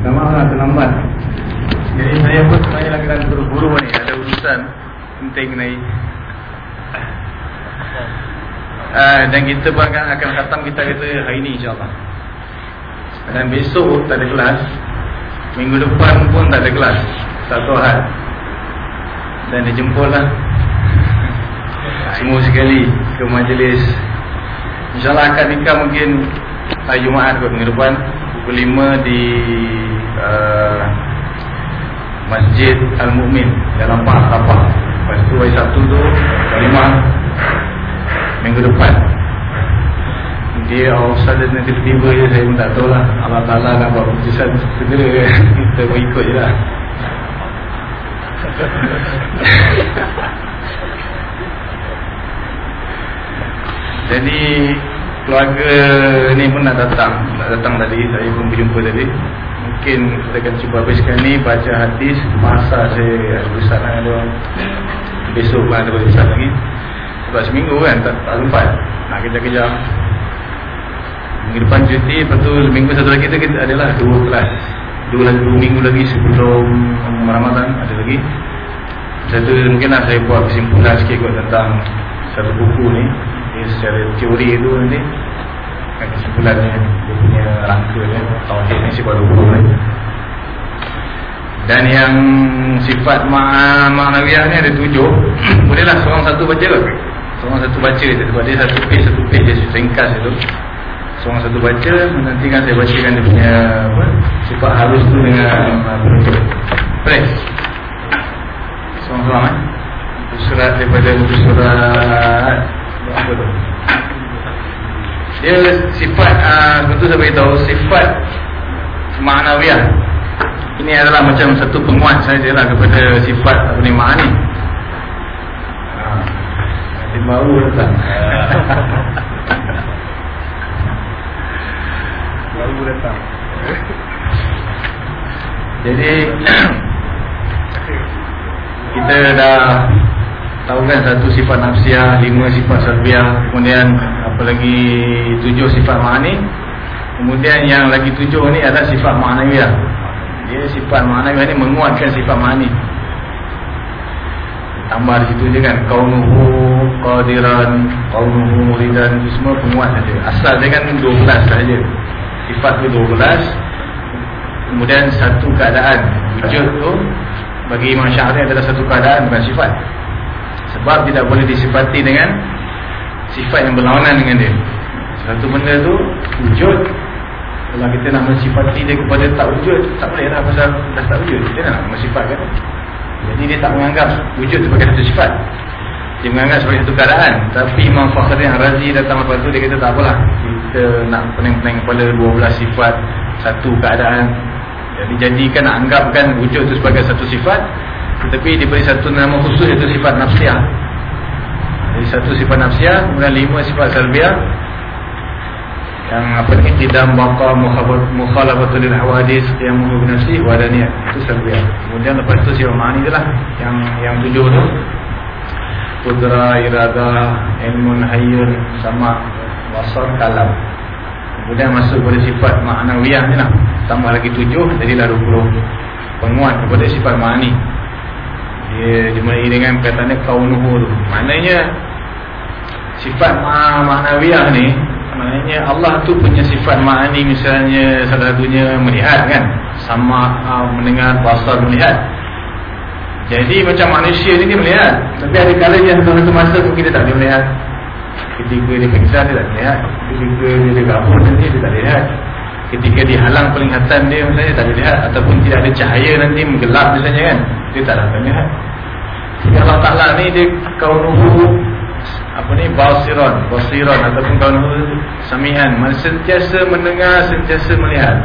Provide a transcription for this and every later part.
Maaf lah terlambat. Jadi saya pun sebenarnya lagi dalam buru-buru ni. Ada urusan penting ni. Uh, Dan kita pun akan, akan khatam kita kata hari ni insyaAllah. Dan besok tak ada kelas. Minggu depan pun tak ada kelas. Satu hari Dan dijemput lah. Semua sekali ke majlis. InsyaAllah akad nikah mungkin Hari Jumaat kot minggu depan. Pukul 5 di uh, Masjid Al-Mu'min Dalam Pak Tapah Lepas tu hari Sabtu tu Jumaat Minggu depan. Dia Ustaz dan tiba-tiba je Saya pun tak tahu lah Allah Ta'ala nak buat keputusan Segera. Kita pun ikut je lah. Jadi keluarga ni pun nak datang. Nak datang tadi Saya pun berjumpa tadi. Mungkin kita akan cuba habiskan ni Baca hadis Masa saya berusaha dengan dia. Besok pun ada berusaha lagi. Sebab seminggu kan Tak, tak sempat Nak kejar-kejar. Minggu depan cuti Lepas tu minggu satu lagi tu kita adalah dua kelas. Dua, lagi, dua minggu lagi sebelum Ramadan Ada lagi. Satu mungkinlah saya buat kesimpulan sikit kot tentang Satu buku ni Ini secara teori tu nanti Kesimpulannya Dia punya rangka ni Tauhid ni sifat buku ni dan yang sifat ma'nawiyah ni ada tujuh Bolehlah seorang satu baca ke? Seorang satu baca je Sebab dia satu page satu page dia ringkas itu Seorang satu baca Nanti kan saya bacakan dia punya apa, Sifat halus tu dengan Boleh? Seorang-seorang eh? Surat daripada surat tu? Dia sifat uh, Tentu saya beritahu Sifat Ma'nawiyah ini adalah macam satu penguat saja lah kepada sifat apa ni ma'ani. Ha. Dia baru datang. baru datang. Jadi kita dah tahu kan satu sifat nafsiah, lima sifat salbiah, kemudian apa lagi tujuh sifat ma'ani. Kemudian yang lagi tujuh ni adalah sifat ma'nawiyah. Dia sifat ma'nawiyah ni menguatkan sifat ma'ani. Tambah di situ je kan kaunuhu qadiran, kaunuhu muridan semua penguat saja. Asal dia kan 12 saja. Sifat tu 12. Kemudian satu keadaan wujud tu bagi Imam Syafi'i adalah satu keadaan bukan sifat. Sebab tidak boleh disifati dengan sifat yang berlawanan dengan dia. Satu benda tu wujud. Kalau kita nak mensifati dia kepada tak wujud Tak boleh lah pasal dah tak wujud. Kita nak mensifatkan Jadi dia tak menganggap wujud sebagai satu sifat. Dia menganggap sebagai satu keadaan. Tapi Imam Fakhrin Razi datang lepas tu Dia kata tak apalah. Kita nak pening-pening kepala 12 sifat Satu keadaan. Jadi jadikan nak anggapkan wujud itu sebagai satu sifat Tetapi diberi satu nama khusus Iaitu sifat nafsiah Jadi satu sifat nafsiah Kemudian lima sifat salbiah yang apa ni? Tidak baqa mukhalafatul yang menghubungi wadaniyat itu salbiah kemudian lepas itu sifat ma'ani itulah yang yang tujuh tu. Kudra irada ilmun hayyun sama wasar kalam. Kemudian masuk pada sifat ma'nawiyah ni lah. Tambah lagi tujuh jadilah 20 penguat kepada sifat ma'ani dia dimulai dengan kaitannya kaunuhu tu maknanya sifat ma'nawiyah ni Maknanya Allah tu punya sifat ma'ani misalnya salah satunya melihat kan sama uh, mendengar basar melihat. Jadi macam manusia ni dia melihat. Tapi ada kalanya satu-satu masa pun kita tak boleh melihat. Ketika dia pingsan dia tak melihat. Ketika dia apa nanti dia tak lihat. Ketika dihalang penglihatan dia misalnya tak boleh lihat. Ataupun tidak ada cahaya nanti menggelap misalnya kan? Dia tak dapat lihat. Jadi Allah Taala ni dia kaunuhu apa ni? Basiran basiran ataupun kaunu samian sentiasa mendengar sentiasa melihat.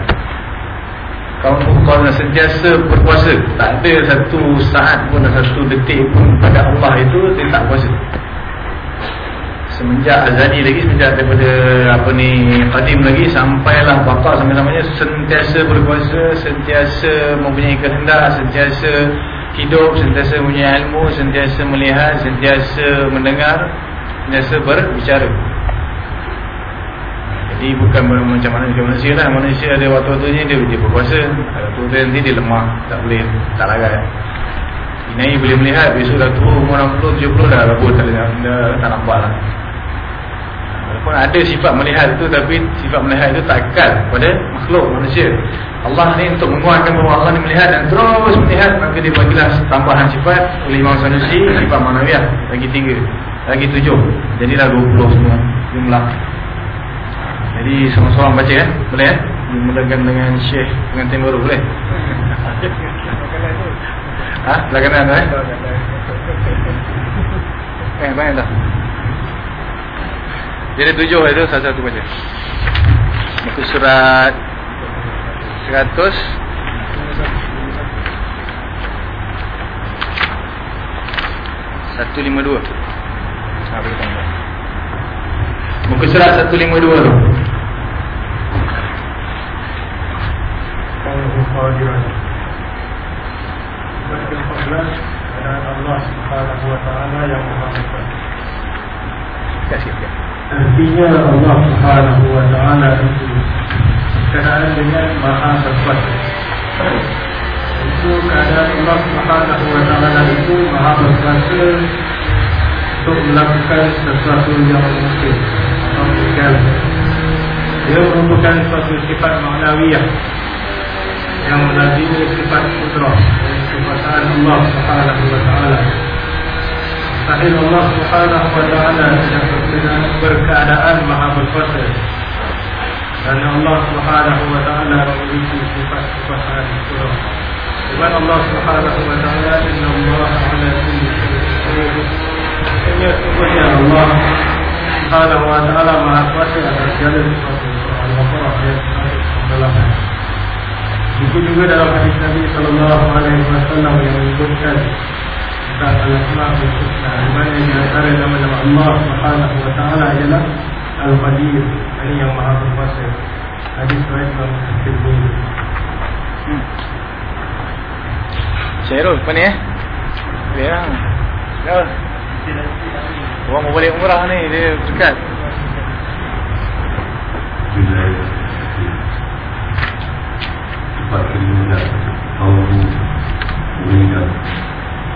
Kaunu kaunu sentiasa berpuasa. Tak ada satu saat pun satu detik pun pada Allah itu dia tak puasa semenjak azali lagi semenjak daripada apa ni qadim lagi sampailah bapa sampai-sampainya sentiasa berpuasa sentiasa mempunyai kehendak sentiasa hidup sentiasa mempunyai ilmu sentiasa melihat sentiasa mendengar sentiasa berbicara. Jadi bukan macam mana macam manusia lah. Manusia ada waktu-waktunya dia, dia berkuasa. Waktu-waktu nanti dia lemah Tak boleh Tak larat. Inai boleh melihat Besok dah tua umur 60, 70 dah rabut tak, tak nampak lah Walaupun ada sifat melihat itu Tapi sifat melihat itu tak akal Pada makhluk manusia. Allah ni untuk menguatkan bahawa Allah ni melihat Dan terus melihat Maka dia bagilah tambahan sifat Oleh Imam Sanusi Sifat manawiyah Lagi tiga Lagi tujuh. Jadilah 20 semua Jumlah. Jadi seorang-seorang baca ya Boleh ya Dimulakan dengan Syekh Pengantin baru boleh? Ha? Belakang eh? Eh, banyak dah Jadi tujuh itu satu-satu baca Muka surat Seratus. Satu lima dua. Muka surat satu lima dua tu. Allah Subhanahu wa taala yang Maha Kuasa. Kasih dia. Artinya Allah Subhanahu wa taala itu keadaan dengan Maha Berkuasa. Itu keadaan Allah Subhanahu wa taala itu Maha Berkuasa untuk melakukan sesuatu yang mungkin mungkin. Dia merupakan suatu sifat maknawiyah yang melazimi sifat kudrah dan kekuasaan Allah Subhanahu wa taala. Sahih Allah Subhanahu wa taala tidak berkeadaan maha berkuasa. Dan Allah Subhanahu wa taala memiliki sifat kekuasaan kudrah. Sebab Allah Subhanahu wa taala inna Allah ala kulli syai'in qadir. Ini sungguhnya Allah Subhanahu wa taala maha kuasa atas segala sesuatu. Al-Baqarah ayat 8. Itu juga dalam hadis Nabi sallallahu alaihi wasallam yang menyebutkan Al-Qadir, ini yang Maha Berkuasa. Hadis Tirmizi. Hmm. Syairul, apa ni eh? Boleh lah. Orang balik umrah ni, dia dekat. Sifat kelima Kaumu Berikan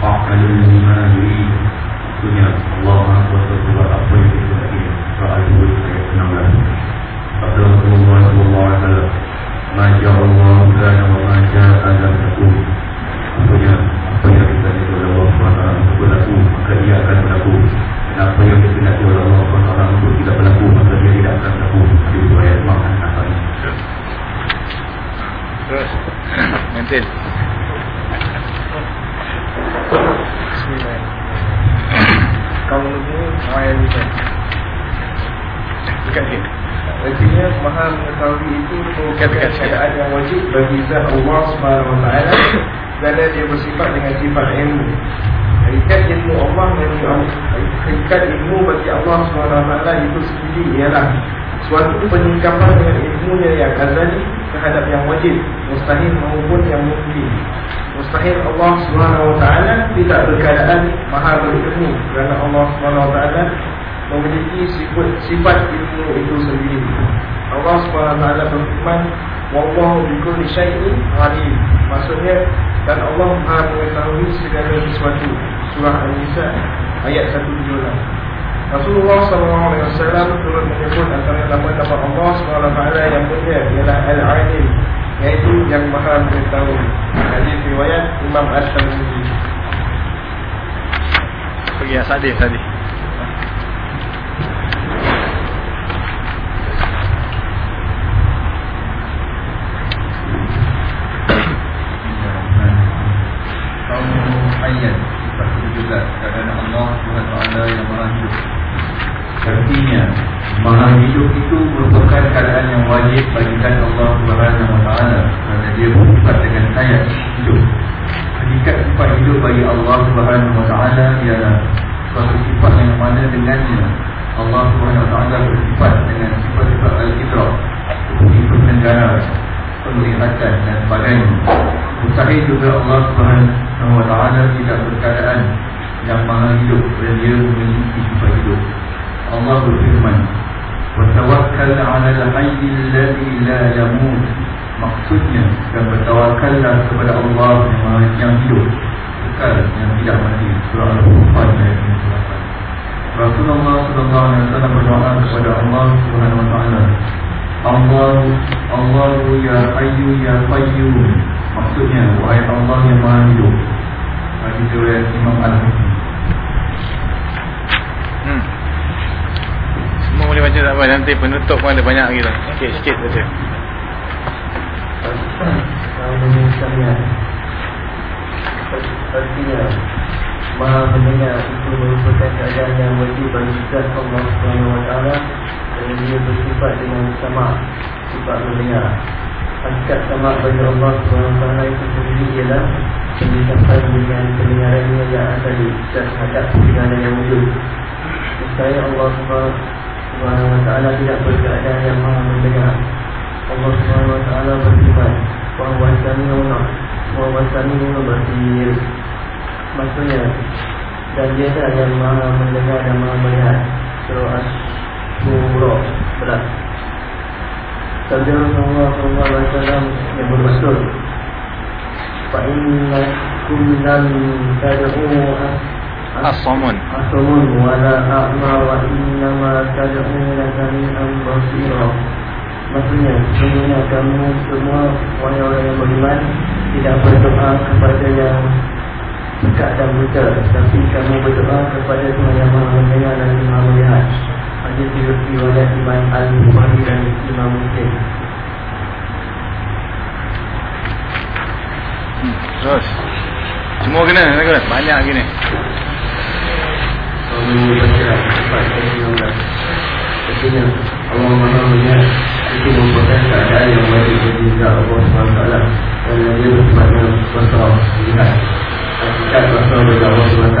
fa'alun lima zat Allah Subhanahu Wa Taala kerana dia bersifat dengan sifat ilmu. Hakikat ilmu Allah dan hakikat ilmu bagi Allah Subhanahu Wa Taala itu sendiri ialah suatu penyingkapan dengan ilmunya yang azali terhadap yang wajib, mustahil maupun yang mungkin. Mustahil Allah Subhanahu Wa Taala tidak berkeadaan maha berilmu kerana Allah Subhanahu Wa Taala memiliki sifat, sifat ilmu itu sendiri. Allah Subhanahu Wa Taala berfirman, "Wallahu bikulli syai'in alim." Maksudnya dan Allah Maha mengetahui segala sesuatu. Surah An-Nisa ayat 176. Rasulullah SAW turut menyebut antara nama-nama Allah SWT yang mulia ialah Al-Alim Iaitu yang maha mengetahui Hadis riwayat Imam Al-Tirmizi. Pergi yang sadis tadi. Ayat Sifat itu juga Kerana Allah SWT yang maha hidup Artinya Maha hidup itu merupakan keadaan yang wajib bagikan Allah Subhanahu Wa Taala kerana dia bersifat dengan saya hidup. Hakikat sifat hidup bagi Allah Subhanahu Wa Taala ialah suatu sifat yang mana dengannya Allah Subhanahu Wa Taala bersifat dengan sifat-sifat al-fitrah seperti pendengaran, penglihatan dan sebagainya. Mustahil juga Allah Subhanahu Wa Taala tidak berkeadaan yang maha hidup dan dia memiliki sifat hidup. Allah berfirman, "Watawakkal 'ala al-hayy alladhi la yamut." Maksudnya dan bertawakallah kepada Allah yang maha yang hidup, kekal yang tidak mati. Surah Al-Furqan ayat 58. Rasulullah sallallahu alaihi wasallam berdoa kepada Allah Subhanahu wa taala, Allah Allah ya Hayyu ya Qayyum. Maksudnya wahai Allah yang maha hidup. Hadis riwayat Imam Al-Bukhari. Hmm. Semua boleh baca tak apa Nanti penutup pun ada banyak lagi Sikit-sikit saja Artinya Maha mendengar itu merupakan keadaan yang wajib bagi zat Allah SWT Dan dia bersifat dengan sama Sifat mendengar Hakikat sama bagi Allah SWT itu sendiri ialah Menyebabkan dengan pendengarannya yang ada di zat hadap segala yang wujud. Saya Allah SWT tidak berkeadaan yang maha mendengar. Allah SWT bersifat Wahuwa sami'una Wahuwa sami'una basir Maksudnya Dan dia adalah yang maha mendengar dan maha melihat. Surah As-Surah Berat Sabda Rasulullah SAW yang bermaksud Fa'innakum lam tad'u As-Samun. As-Samun Wala a'ma wa innama tad'u Lakami'an basirah Maksudnya, sebenarnya kamu semua orang-orang yang beriman tidak berdoa kepada yang dekat dan buta, tapi kamu berdoa kepada Tuhan yang maha mendengar dan maha Imam Al-Bukhari dan Imam Muslim. Terus Semua kena, kena, kena. Banyak lagi ni Allah. Maha melihat itu merupakan keadaan yang wajib bagi Allah SWT dan dia bersebabnya basar melihat hakikat basar bagi Allah SWT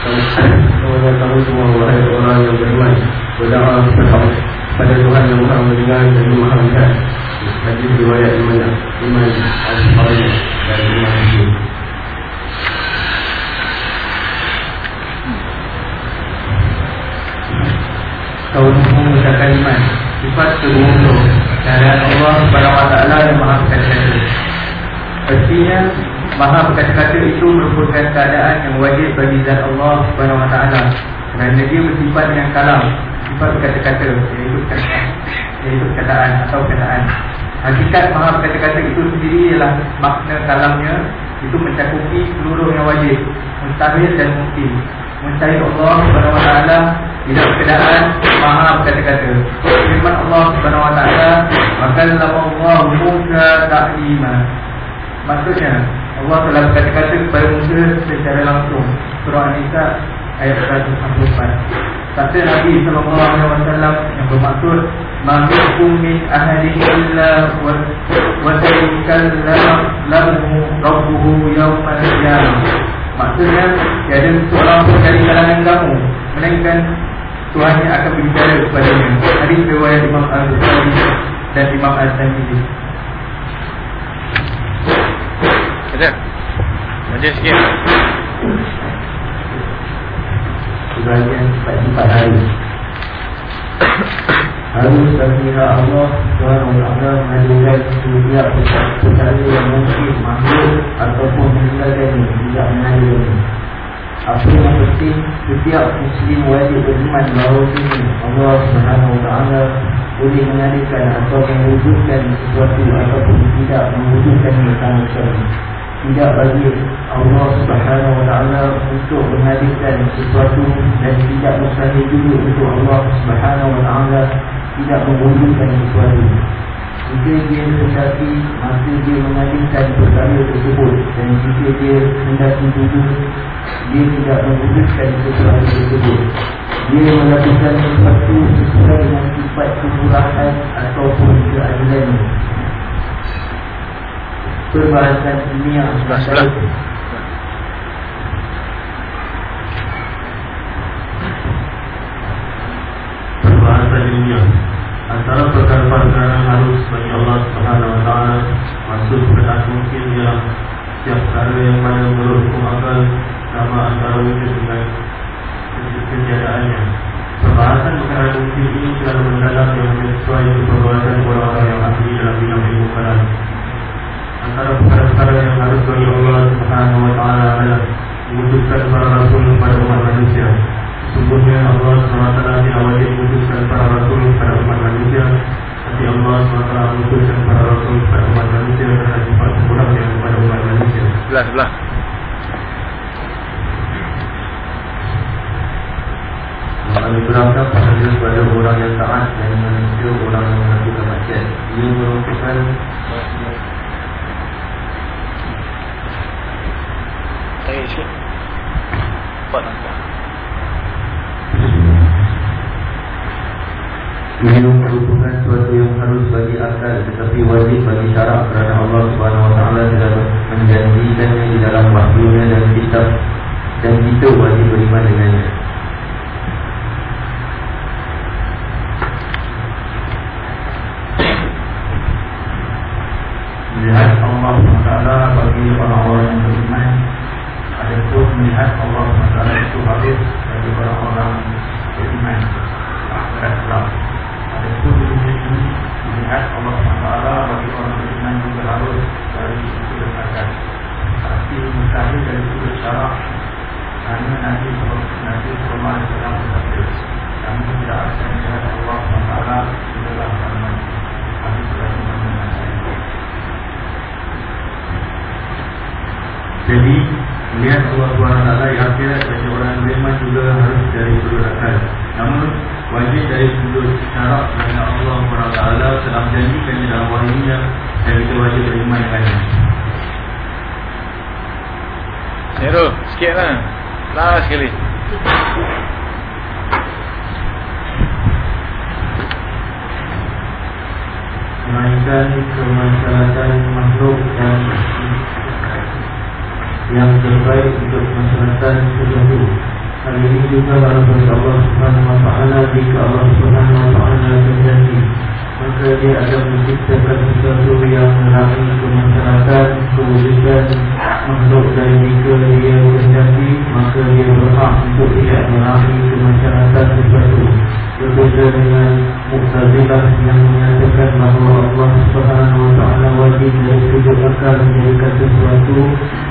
adalah pengungkapan dengan penglihatannya yang ada di terhadap segala yang wujud dan Allah SWT tidak berkeadaan yang maha melihat Subhanahu Allah SWT Innahu bikul saya ibn basir Sesungguhnya Allah maha melihat segala sesuatu Surah Al-Mulk ayat 9 Bahkan Nabi Sallallahu Alaihi Wasallam yang maksud Ini aku bilang tada'u Asramu wala A'la wa innama tada'u Nakami al-basirah Sesungguhnya kamu semua wahai orang yang beriman Berdoa pada Tuhan yang maha mendengar dan maha melihat Hadis riwayat Imam Imam Al-Bukhari dan Imam Muslim kaum mengucapkan iman sifat terbunuh dan Allah SWT yang maha berkata-kata Pastinya maha berkata-kata itu merupakan keadaan yang wajib bagi zat Allah SWT kerana dia bersifat dengan kalam sifat berkata-kata iaitu perkataan, iaitu perkataan atau perkataan hakikat maha berkata-kata itu sendiri ialah makna kalamnya itu mencakupi seluruh yang wajib mustahil dan mungkin Mencari Allah Subhanahu Wa Taala tidak berkenaan maha berkata-kata. Firman Allah Subhanahu Wa Taala, maka Allah Musa taklima. Maksudnya Allah telah berkata-kata kepada Musa secara langsung. Surah An-Nisa ayat 144. Kata Nabi wasallam yang bermaksud Mahikum min ahli illa wa tayyikallama lahu rabbuhu yawmal qiyamah Maksudnya Tiada seorang pun dari kalangan kamu Melainkan Tuhan yang akan berbicara kepadanya Hari riwayat Imam Al-Bukhari Dan Imam Al-Zamili Baca Baca sikit Sebagian sifat-sifat hari Harus berkira Allah Tuhan Allah menghadirkan setiap perkara yang mungkin makhluk ataupun meninggalkan tidak menghadirkan. Apa yang penting setiap muslim wajib beriman bahawa ini Allah Subhanahu Wa Taala boleh mengadakan atau mewujudkan sesuatu ataupun tidak mewujudkan sama sekali. Tidak bagi Allah Subhanahu Wa Taala untuk mengadakan sesuatu dan tidak mustahil juga untuk Allah Subhanahu Wa Taala tidak mewujudkan sesuatu. Jika dia mendaki maka dia mengalihkan perkara tersebut. Dan jika dia mendaki juga Dia tidak mewujudkan sesuatu tersebut. Dia melakukan sesuatu sesuai dengan sifat kemurahan Ataupun keadilan Perbahasan ini yang Sebelah-sebelah Perbahasan dunia Antara perkara-perkara yang harus bagi Allah Subhanahu Wa Taala masuk pada mungkin ialah setiap perkara yang mana menurut hukum akal sama antara wujud dengan ketiadaannya. Perbahasan perkara mungkin ini selalu mendalam yang sesuai perbahasan orang-orang yang ahli dalam bidang ilmu kalam. Antara perkara-perkara yang harus bagi Allah Subhanahu Wa Taala adalah mewujudkan para rasul kepada umat manusia. Sungguhnya Allah SWT tidak wajib mengutuskan para rasul kepada umat manusia. Tapi Allah SWT mengutuskan para rasul kepada umat manusia Kerana sifat sekurangnya kepada umat manusia. Sebelah-sebelah Allah dikurangkan pada kepada orang yang taat dan manusia orang yang melakukan maksiat. Ia merupakan Tarik sikit nampak Ini merupakan sesuatu yang harus bagi akal tetapi wajib bagi syarak kerana Allah Subhanahu Wa Taala telah menjanjikannya di dalam wahyunya dan kitab dan kita wajib beriman dengannya. Melihat Allah SWT bagi orang-orang yang beriman Ada pun melihat Allah SWT itu habis bagi orang-orang beriman Akhirat kelak Ada pun di dunia ini Melihat Allah SWT bagi orang beriman juga harus dari sudut akal Tapi mustahil dari sudut syarak Kerana nanti Nanti Allah SWT bersabda Kamu tidak akan melihat Allah SWT Di dalam firman Habis dari mana Jadi melihat Allah SWT yang akhirat bagi orang beriman juga harus dari sudut akal. Namun wajib dari sudut syarak kerana Allah SWT telah menjanjikan di dalam wahyunya dan kita wajib beriman dengannya. Nero, sikit lah Last sekali Melainkan kemaslahatan makhluk dan yang terbaik untuk masyarakat sesuatu. Hal ini juga bahasa Allah Subhanahu Wa Taala jika Allah Subhanahu Wa Taala berjanji maka dia akan menciptakan sesuatu yang melalui kemaslahatan kewujudan makhluk dan jika dia berjanji maka dia berhak untuk tidak melalui kemaslahatan sesuatu. Berbeza dengan Muqtazilah yang menyatakan bahawa Allah Subhanahu Wa Taala wajib dari sudut akal menjadikan sesuatu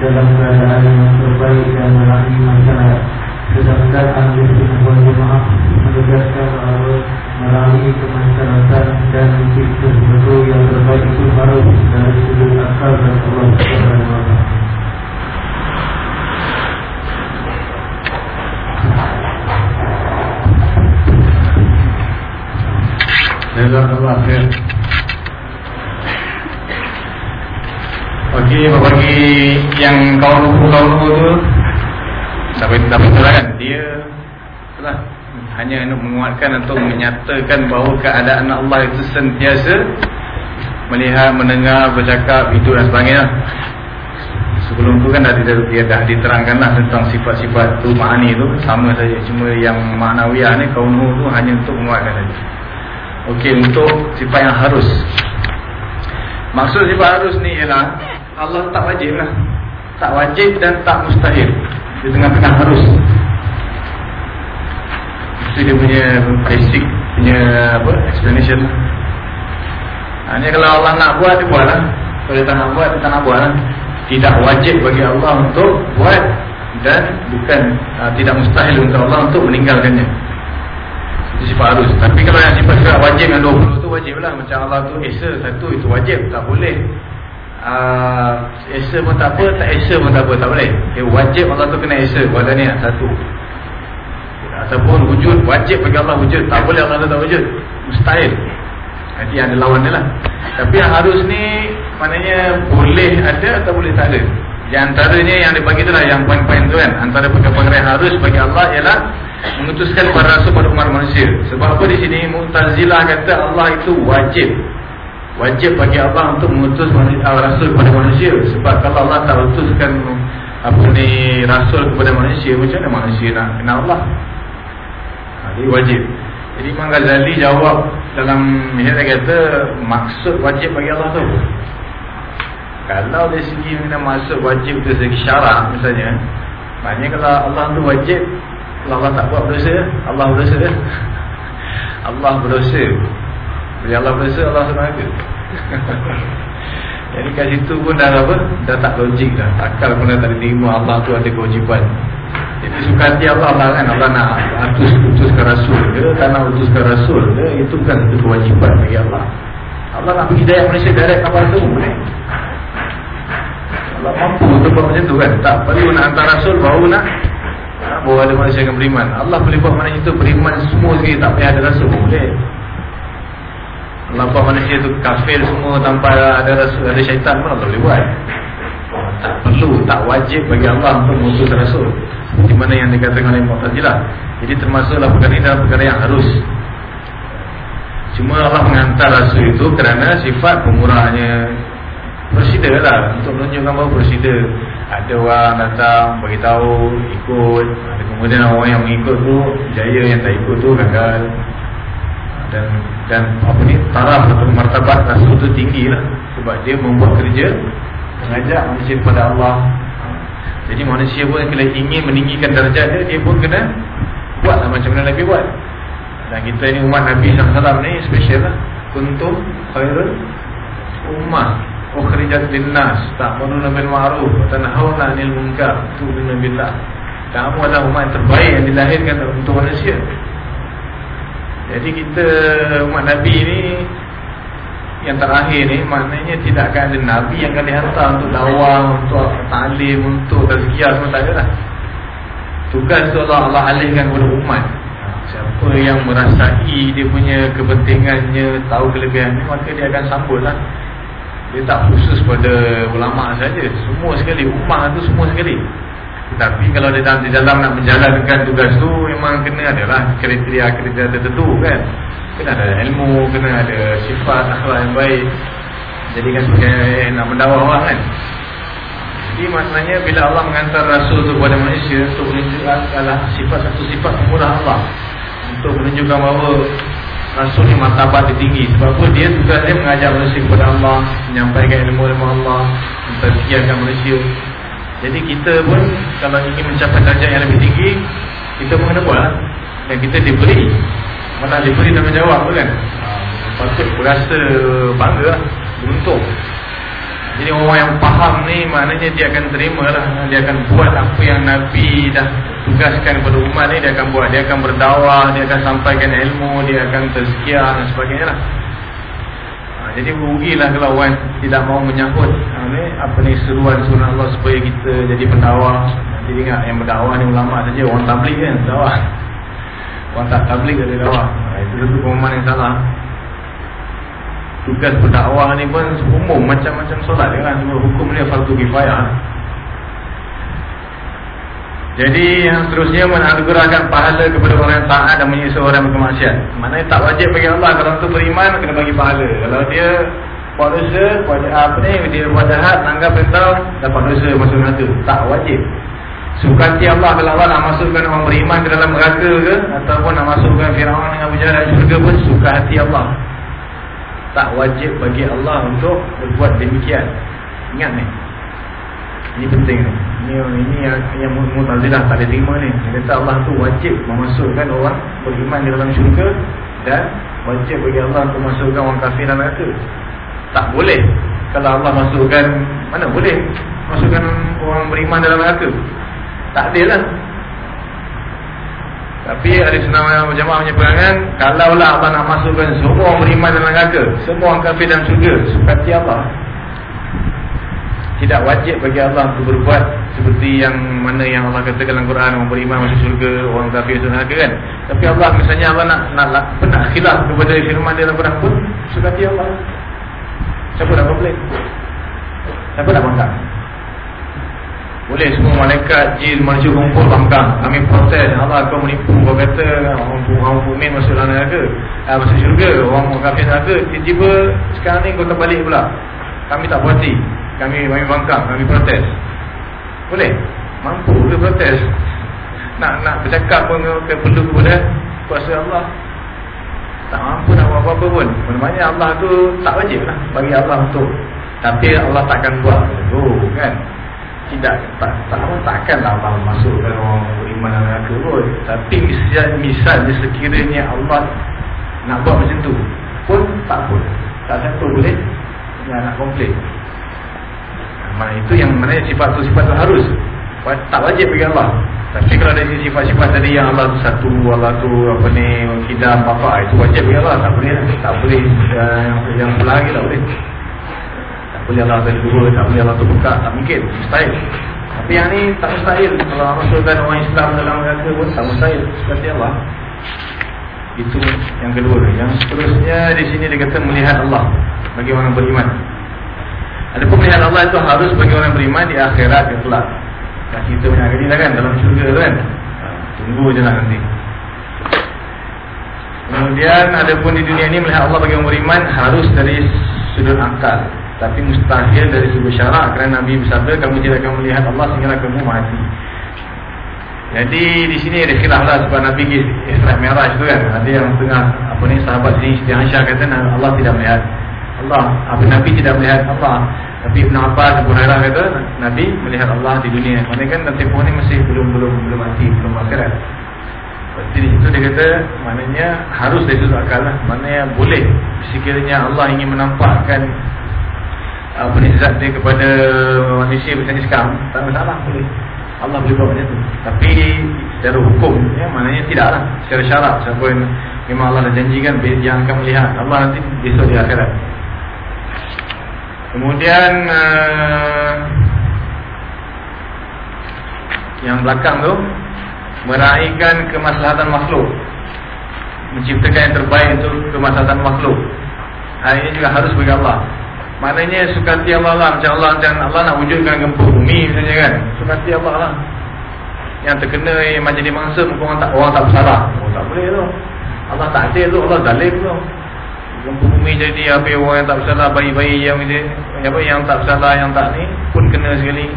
dalam keadaan yang terbaik dan melalui masyarakat. Sedangkan ahli sunnah wal jemaah menegaskan bahawa melalui kemasyarakatan dan mencipta sesuatu yang terbaik itu harus dari sudut akal dan Allah Subhanahu Jazakallah khair. Okey, bagi yang kawan-kawan tu Dapat dapat lah kan Dia Itulah Hanya untuk menguatkan Untuk menyatakan bahawa Keadaan Allah itu sentiasa Melihat, mendengar, bercakap Itu dan sebagainya. Sebelum tu kan dah, dia dah diterangkan lah Tentang sifat-sifat tu Ma'ani tu. Sama saja Cuma yang maknawiyah ni Kaunuh tu hanya untuk menguatkan saja Okey, untuk sifat yang harus. Maksud sifat harus ni ialah Allah tak wajib lah. Tak wajib dan tak mustahil. Di tengah-tengah harus. Itu dia punya basic punya apa explanation lah. Hanya kalau Allah nak buat, dia buat lah. Kalau dia tak nak buat, dia tak nak buat lah. Tidak wajib bagi Allah untuk buat dan bukan uh, tidak mustahil untuk Allah untuk meninggalkannya sifat harus tapi kalau yang sifat sifat wajib yang 20 tu wajib lah. Macam Allah tu esa satu itu wajib. Tak boleh. Uh, esa pun tak apa tak esa pun tak apa tak boleh. Okay, wajib Allah tu kena esa. Pada ni satu. Ataupun wujud wajib bagi Allah wujud. Tak boleh Allah tu tak wujud. Mustahil. Nanti ada lawan dia lah. Tapi yang harus ni maknanya boleh ada atau boleh tak ada di antaranya yang dibagi tu lah yang poin-poin tu kan. Antara perkara yang harus bagi Allah ialah mengutuskan para rasul pada umat manusia. Sebab apa di sini? Mu'tazilah kata Allah itu wajib. Wajib bagi Allah untuk mengutus uh, rasul kepada manusia. Sebab kalau Allah tak utuskan apa ni rasul kepada manusia macam mana manusia nak kenal Allah? Ha, jadi wajib. Jadi Imam Ghazali jawab dalam dia kata maksud wajib bagi Allah tu kalau dari segi mana maksud wajib tu segi syarak misalnya maknanya kalau Allah tu wajib kalau Allah tak buat berdosa Allah berdosa Allah berdosa. Bila Allah berdosa Allah senang Jadi kat situ pun dah apa Dah tak logik dah. Akal pun dah tak diterima Allah tu ada kewajipan. Jadi suka hati Allah lah kan Allah nak utus, utuskan Rasul dia Tak nak utuskan Rasul dia Itu kan itu kewajipan bagi Allah. Allah nak bagi daya manusia direct kapal tu boleh Allah mampu untuk buat macam tu kan Tak perlu nak hantar Rasul baru nak bawa ada manusia yang beriman Allah boleh buat mana itu beriman semua sekali Tak payah ada Rasul boleh Nampak manusia tu kafir semua tanpa ada rasul, ada syaitan pun Allah boleh buat. Tak perlu, tak wajib bagi Allah untuk mengutus rasul. Di mana yang dikatakan oleh Mu'tazilah. Jadi termasuklah perkara ini dalam perkara yang harus. Cuma Allah menghantar rasul itu kerana sifat pemurahnya prosedur lah. Untuk menunjukkan bahawa prosedur ada orang datang bagi tahu ikut. Ada kemudian orang yang mengikut tu jaya yang tak ikut tu gagal. Dan dan apa ni taraf atau martabat rasul tu tinggi lah. Sebab dia membuat kerja mengajak manusia kepada Allah. Jadi manusia pun kalau ingin meninggikan darjah dia dia pun kena buat lah macam mana Nabi buat. Dan kita ni umat Nabi SAW ni special lah. Kuntum khairul ummah ukhrijat linnas ta'mununa bil ma'ruf wa tanhauna 'anil munkar tu'minuna billah kamu adalah umat yang terbaik yang dilahirkan untuk manusia. Jadi kita umat Nabi ni Yang terakhir ni Maknanya tidak akan ada Nabi yang akan dihantar Untuk dakwah, untuk ta'lim Untuk tazkiyah semua tak lah. Tugas tu Allah, Allah alihkan kepada umat. Siapa yang merasai Dia punya kepentingannya Tahu kelebihannya Maka dia akan sambut lah Dia tak khusus pada ulama' saja. Semua sekali. Umat tu semua sekali. Tapi kalau di dalam, di dalam nak menjalankan tugas tu Memang kena adalah kriteria-kriteria tertentu kan? Kena ada ilmu, kena ada sifat akhlak yang baik. Jadi kan sebagai nak mendawah orang kan? Jadi maknanya bila Allah mengantar Rasul tu kepada manusia Untuk menunjukkan adalah sifat satu sifat pemurah Allah. Untuk menunjukkan bahawa Rasul ni martabat dia tinggi. Sebab apa? Dia tugas dia mengajar manusia kepada Allah Menyampaikan ilmu-ilmu Allah Mentazkiahkan manusia. Jadi kita pun kalau ingin mencapai darjah yang lebih tinggi Kita pun kena buat lah. Dan kita diberi Mana diberi tanggungjawab tu kan. Patut berasa bangga lah Beruntung Jadi orang yang faham ni Maknanya dia akan terima lah Dia akan buat apa yang Nabi dah Tugaskan kepada umat ni Dia akan buat Dia akan berdakwah Dia akan sampaikan ilmu Dia akan tersekian dan sebagainya lah jadi rugilah kalau orang tidak mau menyambut ha, ni, apa ni seruan sunnah Allah supaya kita jadi pendakwah. Jadi ingat yang berdakwah ni ulama saja, orang tabligh kan dakwah. Orang tak tabligh ada dakwah. Ha, itu satu pemahaman yang salah. Tugas berdakwah ni pun umum macam-macam solat kan. Cuma hukum dia fardu kifayah. Jadi yang seterusnya menanugerahkan pahala kepada orang yang taat dan menyiksa orang yang berkemaksiat. Maknanya tak wajib bagi Allah kalau untuk beriman kena bagi pahala. Kalau dia buat dosa, buat apa ni, dia buat jahat, langgar perintah, dapat dosa masuk neraka. Tak wajib. Sukati Allah kalau Allah nak masukkan orang beriman ke dalam neraka ke ataupun nak masukkan Firaun dengan berjalan syurga pun suka hati Allah. Tak wajib bagi Allah untuk berbuat demikian. Ingat ni. Ini penting ni. Ini ini yang, yang Mu'tazilah tak ada terima ni. Dia kata Allah tu wajib memasukkan orang beriman di dalam syurga dan wajib bagi Allah untuk masukkan orang kafir dalam neraka. Tak boleh. Kalau Allah masukkan mana boleh masukkan orang beriman dalam neraka. Tak adil lah Tapi ada senang jamaah punya perangan Kalaulah Allah nak masukkan semua orang beriman dalam neraka Semua orang kafir dalam syurga Sukati Allah tidak wajib bagi Allah untuk berbuat seperti yang mana yang Allah katakan dalam Quran orang beriman masuk syurga, orang kafir masuk neraka kan. Tapi Allah misalnya Allah nak nak, nak pernah khilaf kepada firman dalam Quran pun sukati Allah. Siapa nak komplain? Siapa nak bangkang? Boleh semua malaikat, jin, manusia kumpul bangkang. Kami protes. Allah kau menipu. Kau kata orang orang mukmin masuk dalam neraka. Ah, masuk syurga. Orang kafir neraka. Tiba-tiba sekarang ni kau terbalik pula. Kami tak puasi kami kami bangkang, kami protes. Boleh? Mampu ke protes? Nak nak bercakap pun ke perlu kepada kuasa Allah. Tak mampu nak buat apa-apa pun. Maknanya Allah tu tak wajib lah bagi Allah untuk. Tapi Allah takkan buat. Oh, kan? Tidak, tak, tak, takkan lah Allah masuk orang beriman dan neraka pun. Tapi misalnya, misalnya sekiranya Allah nak buat macam tu pun tak pun. Tak satu boleh. Ya, nak komplain. Mana itu yang mana sifat tu sifat tu harus tak wajib bagi Allah. Tapi kalau ada sifat-sifat tadi yang Allah satu, Allah tu apa ni kidam apa itu wajib bagi Allah. Tak boleh, tak boleh yang yang pula lagi tak boleh. Boleh Allah tu dua, tak boleh Allah tu buka, tak mungkin, mustahil. Tapi yang ni tak mustahil. Kalau Allah masukkan orang Islam dalam neraka pun tak mustahil. Seperti Allah. Itu yang kedua. Yang seterusnya di sini dia kata melihat Allah bagi orang beriman. Ada pemilihan Allah itu harus bagi orang beriman di akhirat yang kelak. Dah kita punya hari ni lah kan dalam syurga tu kan. Ha, tunggu je lah nanti. Kemudian ada pun di dunia ini melihat Allah bagi orang beriman harus dari sudut akal. Tapi mustahil dari sudut syarak kerana Nabi bersabda kamu tidak akan melihat Allah sehingga kamu mati. Jadi di sini ada khilaf lah sebab Nabi pergi Isra Mi'raj tu kan. Ada yang tengah apa ni sahabat sini Siti Aisyah kata Allah tidak melihat. Allah Abu Nabi tidak melihat Allah. Tapi Ibn Abbas Abu Hurairah kata Nabi melihat Allah di dunia. Mana kan dan tempoh ni masih belum belum belum mati Belum akhirat. Jadi di situ dia kata Maknanya harus dari sudut akal lah. Maknanya boleh Sekiranya Allah ingin menampakkan Apa ni zat dia kepada manusia Misalnya sekarang Tak masalah boleh. Allah boleh buat macam tu. Tapi secara hukum ya, Maknanya tidak lah Secara syarat Siapa yang Memang Allah dah janjikan Dia akan melihat. Allah nanti besok di akhirat. Kemudian uh, Yang belakang tu Meraihkan kemaslahatan makhluk. Menciptakan yang terbaik untuk kemaslahatan makhluk. Ini juga harus bagi Allah Maknanya sukati Allah lah Macam Allah macam Allah nak wujudkan gempa bumi misalnya kan Sukati Allah lah Yang terkena yang macam di mangsa orang tak, orang tak bersalah Oh tak boleh tu Allah tak adil tu Allah zalim tu Gempa bumi jadi apa orang yang tak bersalah bayi-bayi yang apa yang tak bersalah yang tak ni pun kena sekali.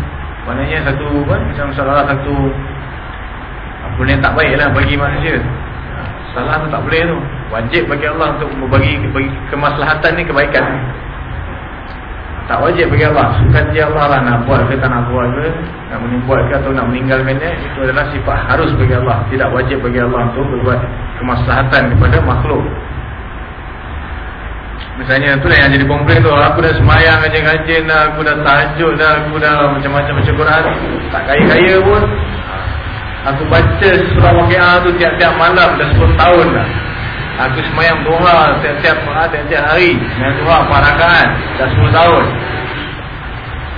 Maknanya satu kan macam salah satu apa ni tak baiklah bagi manusia. Salah tu tak boleh tu. Wajib bagi Allah untuk bagi, bagi kemaslahatan ni kebaikan. Tak wajib bagi Allah. Sukan dia Allah lah nak buat ke tak nak buat ke. Nak buat ke atau nak meninggalkan. Itu adalah sifat harus bagi Allah. Tidak wajib bagi Allah untuk berbuat kemaslahatan kepada makhluk. Misalnya tu lah yang jadi komplain tu Aku dah semayang kajian-kajian dah Aku dah tajuk dah Aku dah macam-macam macam Quran Tak kaya-kaya pun Aku baca surah waki'ah tu tiap-tiap malam Dah 10 tahun dah Aku semayang doha tiap-tiap tiap-tiap hari. Semayang doha parakan Dah 10 tahun.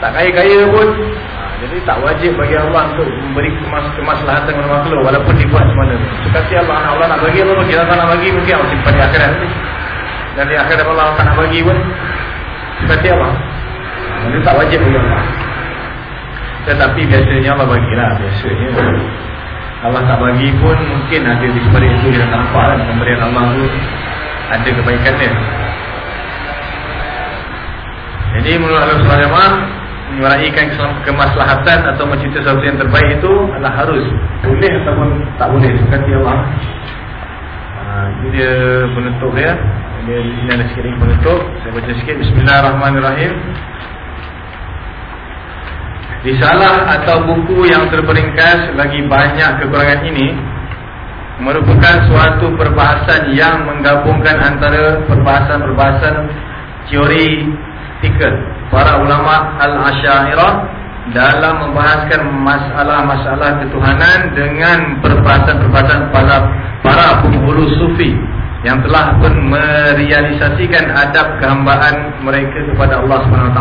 Tak kaya-kaya pun. Ha, Jadi tak wajib bagi Allah untuk memberi kemas kemaslahatan kepada makhluk Walaupun dibuat semana Suka Allah Allah nak bagi Allah bagi Allah nak bagi Mungkin Allah simpan di akhirat nanti dan di akhirat Allah tak nak bagi pun. Seperti Allah. Ini tak wajib bagi Allah. Tetapi biasanya Allah bagilah Biasanya Allah tak bagi pun Mungkin ada di sebalik itu Dia nampak kan Pemberian Allah tu Ada kebaikan dia Jadi menurut Allah SWT Menyuarakan kemaslahatan Atau mencipta sesuatu yang terbaik itu Adalah harus Boleh ataupun tak boleh Seperti Allah ha, Ini dia penutup dia dia di sini ada sikit lagi penutup. Saya baca sikit. Bismillahirrahmanirrahim. Risalah atau buku yang terperingkas bagi banyak kekurangan ini merupakan suatu perbahasan yang menggabungkan antara perbahasan-perbahasan teori tikal para ulama al-asyairah dalam membahaskan masalah-masalah ketuhanan dengan perbahasan-perbahasan para para penghulu sufi yang telah pun merealisasikan adab kehambaan mereka kepada Allah SWT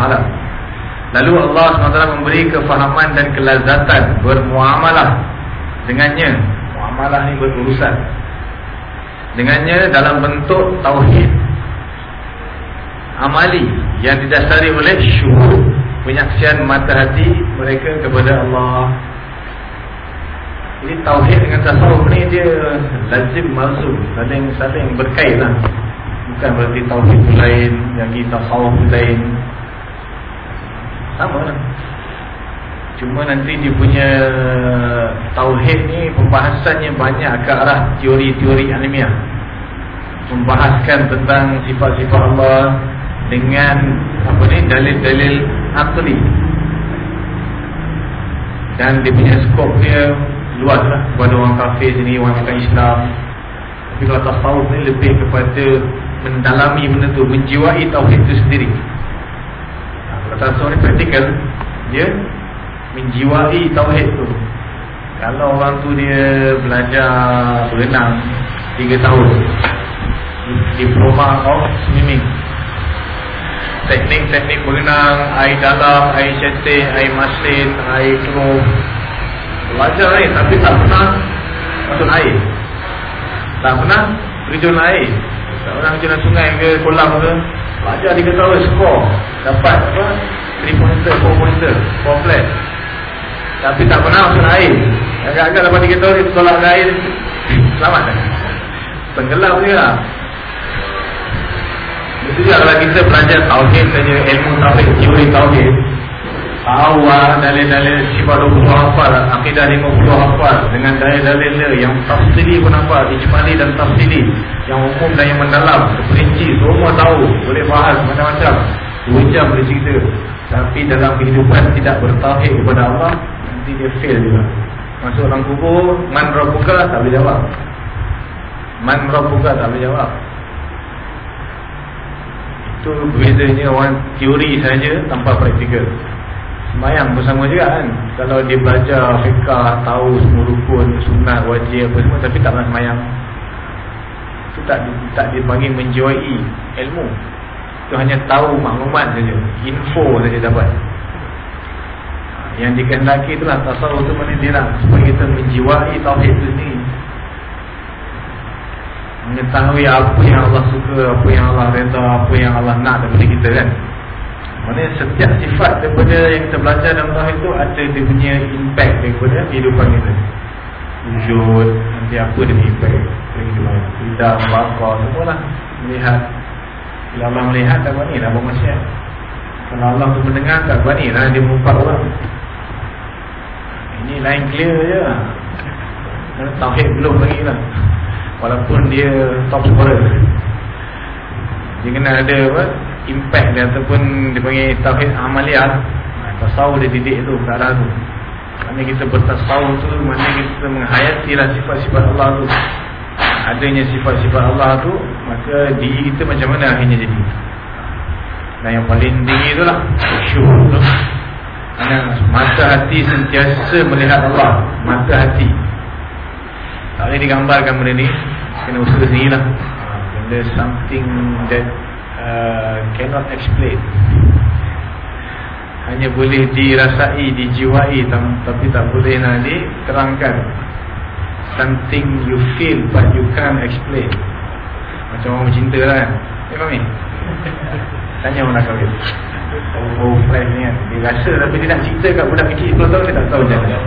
lalu Allah SWT memberi kefahaman dan kelazatan bermuamalah dengannya muamalah ni berurusan dengannya dalam bentuk tauhid amali yang didasari oleh syuhud penyaksian mata hati mereka kepada Allah jadi tauhid dengan tasawuf ni dia lazim masuk saling saling berkait lah. Bukan berarti tauhid lain, yang kita tasawuf lain. Sama lah. Cuma nanti dia punya tauhid ni pembahasannya banyak ke arah teori-teori ilmiah. Membahaskan tentang sifat-sifat Allah dengan apa ni dalil-dalil akli. Dan dia punya skop dia luas lah kepada orang kafir sini, orang bukan Islam tapi kalau tasawuf ni lebih kepada mendalami benda tu, menjiwai tauhid itu sendiri tasawuf ni praktikal. Dia menjiwai tauhid tu. Kalau orang tu dia belajar berenang 3 tahun diploma of swimming. Teknik-teknik berenang air dalam, air cantik, air masin, air keruh Belajar air tapi tak pernah masuk air. Tak pernah terjun air. Tak pernah terjun sungai ke kolam ke Belajar dia oh, skor. Dapat apa? 3 pointer, 4 pointer 4 flat Tapi tak pernah masuk air Agak-agak dapat 3 tahun dia tolak air Selamat Tenggelam dia. Lah Itu juga kalau kita belajar tauhid saja Ilmu tauhid, teori tauhid Awal dalil-dalil sifat 20 hafal Akidah 50 hafal Dengan dalil-dalil Yang tafsiri pun hafal Ijmali dan tafsiri Yang umum dan yang mendalam Perinci Semua tahu Boleh bahas macam-macam. Dua jam boleh cerita. Tapi dalam kehidupan Tidak bertahid kepada Allah Nanti dia fail juga. Masuk dalam kubur Man Rabbuka tak boleh jawab. Man Rabbuka tak boleh jawab. Itu bezanya orang teori saja Tanpa praktikal Semayang bersama juga kan? Kalau dia belajar fiqah Tahu semua rukun Sunat wajib apa semua Tapi tak pernah semayang. Itu tak, tak dipanggil menjiwai ilmu. Itu hanya tahu maklumat saja Info saja dapat. Yang dikehendaki itulah Tasawuf itu mana dia nak Supaya kita menjiwai tauhid itu sendiri. Mengetahui apa yang Allah suka Apa yang Allah reda Apa yang Allah nak daripada kita kan Maksudnya setiap sifat daripada yang kita belajar dalam tauhid itu ada dia punya impact daripada kehidupan kita. Wujud, nanti apa dia punya impact kehidupan. Tidak, bakar, semualah melihat. Bila Allah melihat tak berani dah bermasyarakat. Kalau Allah tu mendengar tak berani lah dia mengumpat orang. Ini lain clear je lah. Tauhid belum lagi lah. Walaupun dia top scorer. Dia kena ada apa? Impact dia ataupun dipanggil tauhid amaliyah ha, tasawuf dia didik tu arah tu. Mana kita bertasawuf tu mana kita menghayati lah sifat-sifat Allah tu. Adanya sifat-sifat Allah tu maka diri kita macam mana akhirnya jadi? Dan yang paling tinggi tu lah syuhud tu. Mana mata hati sentiasa melihat Allah Mata hati. Tak boleh digambarkan benda ni Kena usaha sendiri lah Benda something that Uh, cannot explain. Hanya boleh dirasai, dijiwai tapi tak boleh nak diterangkan. Something you feel but you can't explain. Macam orang bercinta lah kan. Ya kami tanya orang nak kahwin. Oh, oh friend ni kan. Dia rasa tapi dia nak cerita kat budak kecil. 10 tahun dia tak tahu. Macam mana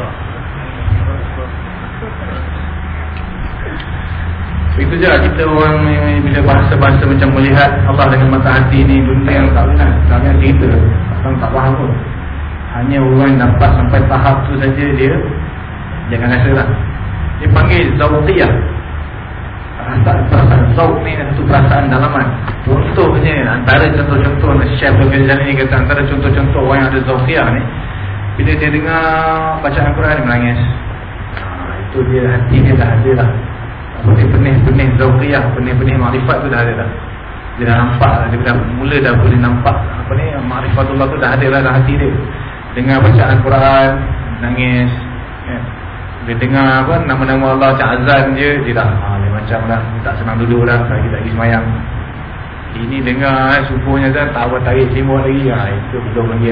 Itu je lah kita orang bila bahasa-bahasa macam melihat Allah dengan mata hati ni Benda yang tak benar Tak benar cerita Orang tak faham pun. Hanya orang yang dapat sampai tahap tu saja dia Jangan rasa lah. Dia panggil Zawqiyah Perasaan, perasaan Zawq ni satu perasaan dalaman. Contohnya antara contoh-contoh Syekh Bukit Jalan ni kata antara contoh-contoh orang yang ada Zawqiyah ni Bila dia dengar bacaan Quran dia menangis. Ha, Itu dia hati dia dah ada lah Benih-benih Zawqiyah Benih-benih Ma'rifat tu dah ada dah. Dia dah nampak lah Dia dah mula dah boleh nampak Apa ni? Ma'rifatullah tu dah ada lah dalam hati dia. Dengar bacaan Quran nangis kan dia dengar apa nama-nama Allah macam azan je dia dah ha, dia macam dah tak senang duduk dah lagi tak pergi semayang. Ini dengar eh, subuhnya kan tak apa tarik timur lagi. Ha, itu belum lagi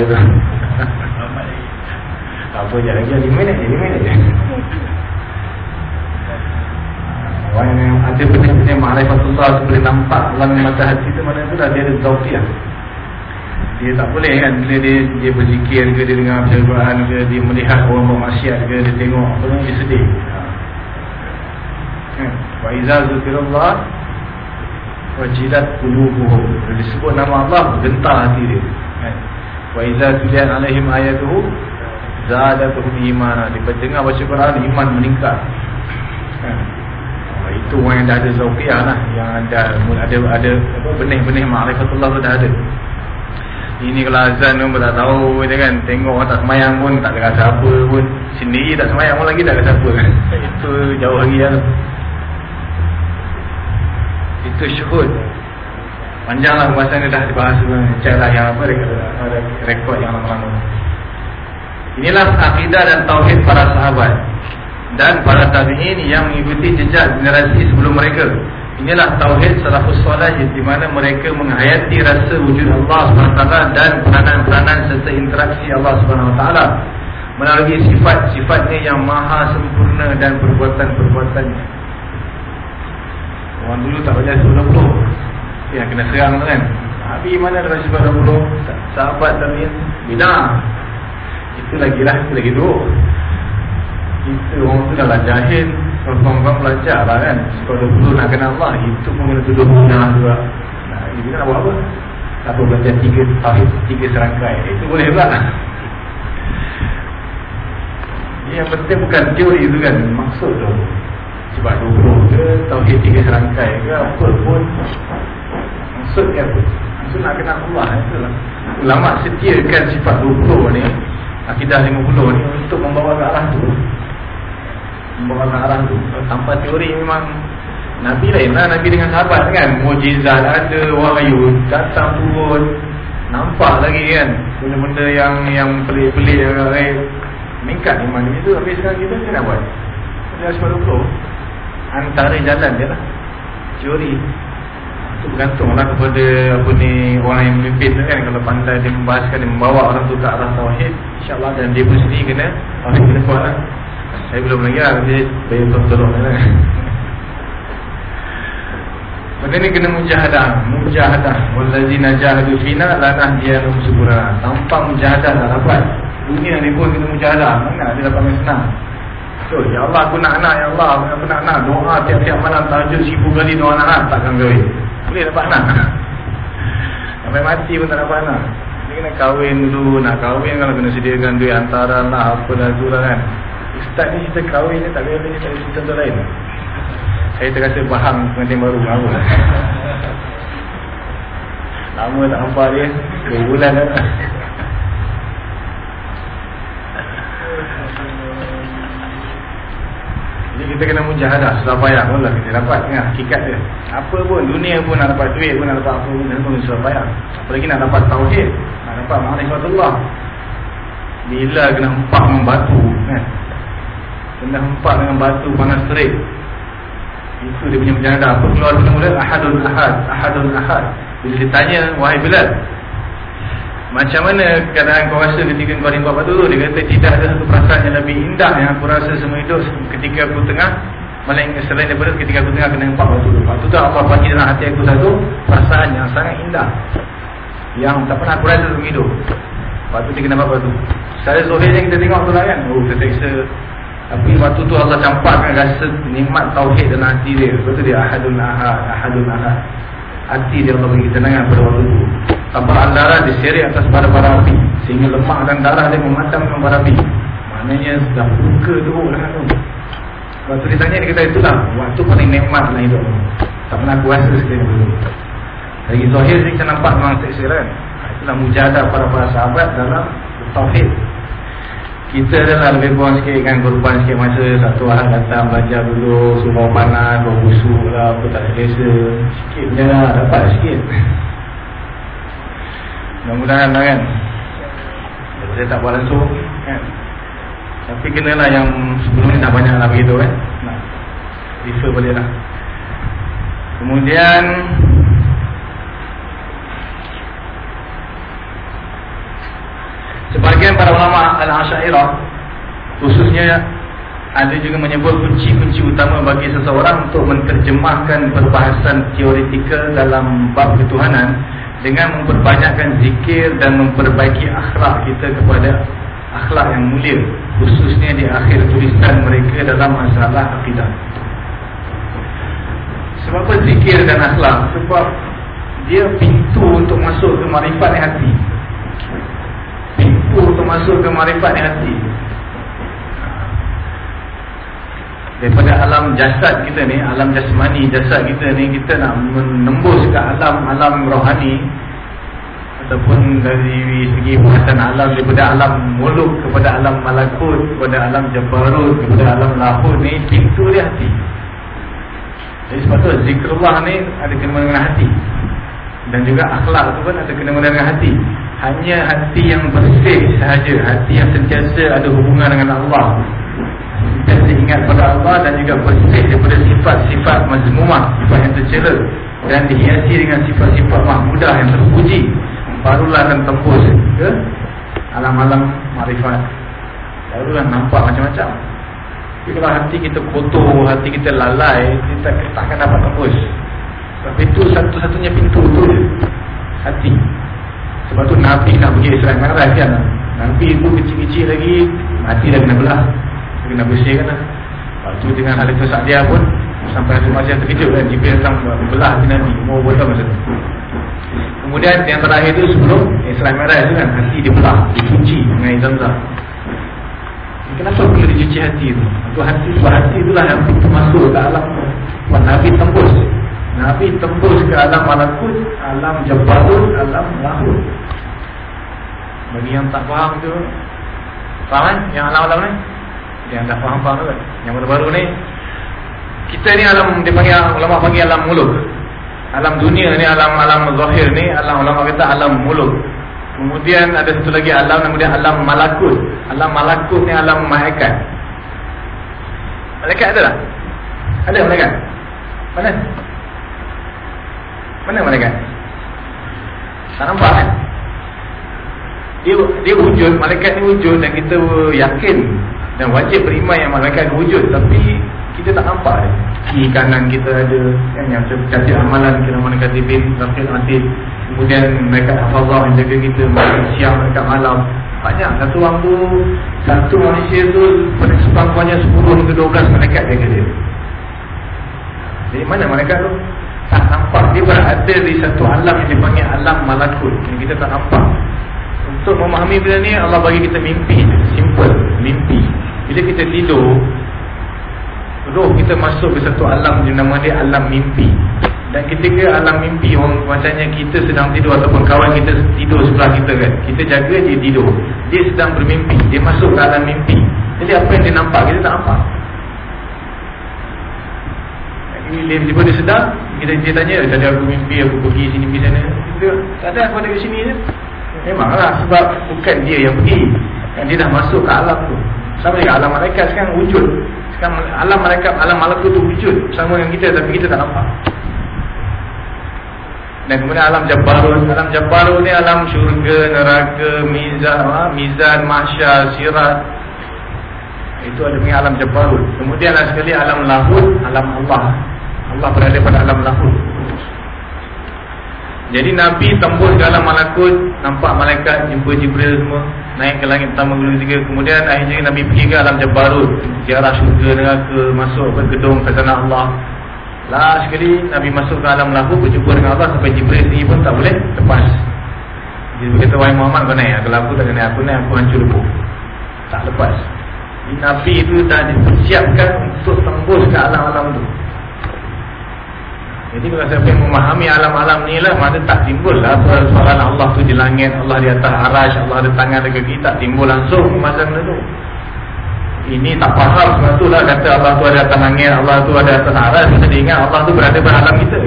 tak apa je lagi? 5 minit 5 minit je Orang yang ada benar-benar ma'rifatullah tu boleh nampak dalam mata hati tu mana tu dah dia ada taufiah. Dia tak boleh kan bila dia dia berzikir ke dia dengar baca Quran ke dia melihat orang bermaksiat ke dia tengok apa tu dia sedih. Ha. Kan? Wa iza zikirullah wajilat qulubuhum. Bila disebut nama Allah gentar hati dia. Kan? Wa iza tuliyat alaihim ayatuhu zadatuhum imana. Dia dengar baca Quran iman meningkat. Kan? Itu orang yang dah ada zauqiyah lah yang ada ada ada benih-benih ma'rifatullah tu dah ada. Ini kalau azan pun tak tahu dia kan tengok orang tak semayang pun tak rasa apa pun. Sendiri tak semayang pun lagi tak rasa apa kan. Itu jauh lagi lah itu syuhud. Panjang lah masa ni dah dibahas cek lah yang apa rekod yang lama-lama. Inilah akidah dan tauhid para sahabat dan para tabi'in yang mengikuti jejak generasi sebelum mereka. Inilah tauhid salafus salih di mana mereka menghayati rasa wujud Allah SWT dan peranan-peranan serta interaksi Allah SWT melalui sifat-sifatnya yang maha sempurna dan perbuatan-perbuatannya. Orang dulu tak boleh suruh peluk. Yang kena serang tu kan. Nabi mana ada sifat 20? Sahabat tabi'in. Bina. Itu lagi lah. Itu lagi dua kita orang tu dah lah jahil Orang-orang belajar lah kan. Kalau dulu nak kenal Allah. Itu pun kena tuduh guna juga. Nah, ini nak buat apa? Apa belajar tiga tahid, tiga serangkai. Itu boleh pula. Yang penting bukan teori itu kan Maksud tu. Sebab dulu ke Tauhid tiga serangkai ke Apa pun. Maksud dia apa? Maksud nak kenal Allah Itulah Ulama setiakan sifat 20 ni Akidah 50 ni Untuk membawa ke arah tu membawa arah tu. Tanpa teori memang Nabi lain lah Nabi dengan sahabat kan. Mujizat ada wahyu datang turun. Nampak lagi kan benda-benda yang yang pelik-pelik eh, meningkat iman itu tapi sekarang kita ni nak buat? Dia sebab 20 antara jalan dia lah. Teori. Itu bergantung lah kepada apa ni orang yang memimpin tu kan. Kalau pandai dia membahaskan dia membawa orang tu ke arah tauhid insyaAllah. Dan dia pun sendiri kena tauhid kena kuat lah saya belum lagi lah Dia bayar tolong lah. Benda ni kena mujahadah. Mujahadah. Wallazina jahadu fina Lanah dia num subura Tanpa mujahadah tak dapat. Dunia ni pun kena mujahadah. Mana dia dapat main senang? So, ya Allah aku nak anak Ya Allah aku nak anak Doa tiap-tiap malam Tahajud seribu kali doa nak anak Takkan kahwin. Boleh dapat anak Sampai mati pun tak dapat anak Dia kena kahwin dulu. Nak kahwin kalau kena sediakan duit antara lah Apa dah tu lah kan Ustaz ni kita kahwin ni tak boleh ni tak contoh lain. Saya terasa faham pengantin baru lama. lama tak nampak dia. Dua bulan dah. Jadi kita kena mujahadah Sudah payah pun lah kita dapat tengah hakikat dia Apa pun dunia pun nak dapat duit pun nak dapat apa pun pun sudah payah Apalagi nak dapat tauhid Nak dapat ma'rifatullah Bila kena empak membatu kan Kena hempak dengan batu panas terik. Itu dia punya menjaga. Apa keluar mula Ahadun ahad Ahadun ahad. Bila ditanya Wahai Bilal Macam mana keadaan kau rasa ketika kau rimba batu tu? Dia kata tidak ada satu perasaan yang lebih indah Yang aku rasa semua hidup Ketika aku tengah Malah selain daripada ketika aku tengah kena hempak batu tu. Batu tu Allah bagi dalam hati aku satu Perasaan yang sangat indah Yang tak pernah aku rasa semua hidup. Batu dia kena batu Secara zohir yang kita tengok tu lah kan Oh terteksa tapi waktu tu Allah campakkan rasa nikmat tauhid dalam hati dia. Sebab tu dia ahadun ahad, ahadun ahad. Hati dia Allah bagi tenangan pada waktu tu. Tanpa darah diseret atas bara-bara api. Sehingga lemak dan darah dia memadamkan bara api. Maknanya dah buka tu lah tu. Waktu dia tanya dia kata itulah. Waktu paling nikmat dalam hidup. Tak pernah aku rasa sekali dulu. Lagi zahir ni kita nampak memang teksir kan. Itulah mujahadah para-para sahabat dalam tauhid kita adalah lebih kurang sikit kan korban sikit masa satu hari datang belajar dulu semua panas, bau busuk lah, apa tak selesa sikit je lah, dapat sikit. Mudah-mudahan lah kan. Saya tak buat langsung kan? Tapi kenalah yang sebelum ni dah banyak lah begitu kan. Nak refer balik lah. Kemudian Sebahagian para ulama Al-Asyairah Khususnya Ada juga menyebut kunci-kunci utama bagi seseorang Untuk menerjemahkan perbahasan teoretikal dalam bab ketuhanan Dengan memperbanyakkan zikir dan memperbaiki akhlak kita kepada akhlak yang mulia Khususnya di akhir tulisan mereka dalam masalah akidah Sebab zikir dan akhlak? Sebab dia pintu untuk masuk ke marifat hati pintu untuk masuk ke marifat ni hati. Daripada alam jasad kita ni alam jasmani jasad kita ni kita nak menembus ke alam-alam rohani ataupun dari segi perhatian alam daripada alam muluk kepada alam malakut kepada alam jabarut kepada alam lahut ni pintu dia hati. Jadi sebab tu zikrullah ni ada kena dengan hati. Dan juga akhlak tu pun ada kena dengan hati hanya hati yang bersih sahaja. Hati yang sentiasa ada hubungan dengan Allah. Sentiasa ingat pada Allah dan juga bersih daripada sifat-sifat mazmumah sifat yang tercela. Dan dihiasi dengan sifat-sifat mahmudah yang terpuji. Barulah akan tembus ke alam-alam marifat barulah nampak macam-macam. Tapi kalau hati kita kotor hati kita lalai kita takkan dapat tembus. Sebab itu satu-satunya pintu tu hati sebab tu Nabi nak pergi Israel Merah kan Nabi itu kecil-kecil lagi Hati dah kena belah. Dia kena bersihkan lah. Lepas tu dengan Halifah Sa'diyah pun Sampai masa yang terkejut kan. Jibril datang belah hati Nabi Umur berapa masa tu. Kemudian yang terakhir tu sebelum Israel Merah tu kan Hati dia belah Dicuci dengan Izamzah Kenapa perlu dicuci hati tu. Itu hati sebab hati itulah yang pintu masuk ke alam Sebab Nabi tembus Nabi tembus ke alam malakut, alam jabarut, alam lahut. Bagi yang tak faham tu, faham kan? Yang alam-alam ni? Yang tak faham-faham tu kan? Yang baru-baru ni, kita ni alam, dia panggil, ulama panggil alam muluk. Alam dunia ni, alam-alam zahir ni, alam ulama kata alam muluk. Kemudian ada satu lagi alam, kemudian alam malakut. Alam malakut ni alam malaikat. Malaikat ada tak? Ada malaikat? Mana? Mana malaikat? Tak nampak kan? Dia, dia wujud, malaikat ni wujud dan kita yakin dan wajib beriman yang malaikat wujud tapi kita tak nampak dia. Kiri kanan kita ada kan, yang cacat amalan kira mana katibin, rafil atib kemudian mereka hafazah yang jaga kita malam siang, mereka malam banyak, satu orang tu satu manusia tu pada sepangkuannya 10 ke 12 malaikat jaga dia jadi mana malaikat tu? Tak nampak. Dia berada di satu alam yang dipanggil alam malakut. Yang kita tak nampak. Untuk memahami benda ni Allah bagi kita mimpi simple mimpi. Bila kita tidur roh kita masuk ke satu alam yang nama dia alam mimpi. Dan ketika alam mimpi orang macamnya kita sedang tidur ataupun kawan kita tidur sebelah kita kan kita jaga dia tidur. Dia sedang bermimpi. Dia masuk ke alam mimpi. Jadi apa yang dia nampak? Kita tak nampak dia tiba dia sedar. Kita dia tanya tadi aku mimpi aku pergi sini pergi sana. Tak ada aku ada kat sini je. Memanglah sebab bukan dia yang pergi. Yang dia dah masuk ke alam tu. Sama dengan alam malaikat sekarang wujud. Sekarang alam malaikat alam malakut tu wujud. Sama dengan kita tapi kita tak nampak. Dan kemudian alam Jabarut alam Jabarut ni alam syurga neraka mizan ha? mizan mahsyar sirat. Itu ada punya alam Jabarut kemudian sekali alam lahut alam Allah Allah berada pada alam lahut jadi Nabi tembus ke alam malakut Nampak malaikat jumpa Jibril semua Naik ke langit pertama kedua ketiga Kemudian akhirnya Nabi pergi ke alam Jabarut Ziarah syurga neraka Masuk ke gedung khazanah Allah. Last sekali Nabi masuk ke alam lahut Berjumpa dengan Allah Sampai Jibril sendiri pun tak boleh lepas. Dia berkata Wahai Muhammad kau naik? Kalau aku tak kena aku naik Aku hancur lebuk Tak lepas. Nabi itu dah disiapkan Untuk tembus ke alam-alam itu jadi kalau siapa yang memahami alam-alam ni lah Maka tak timbul lah soalan Allah tu di langit Allah di atas arash Allah ada tangan dekat kita Tak timbul langsung masa tu Ini tak faham sebab tu lah Kata Allah tu ada atas langit Allah tu ada atas arash Kita ingat Allah tu berada pada alam kita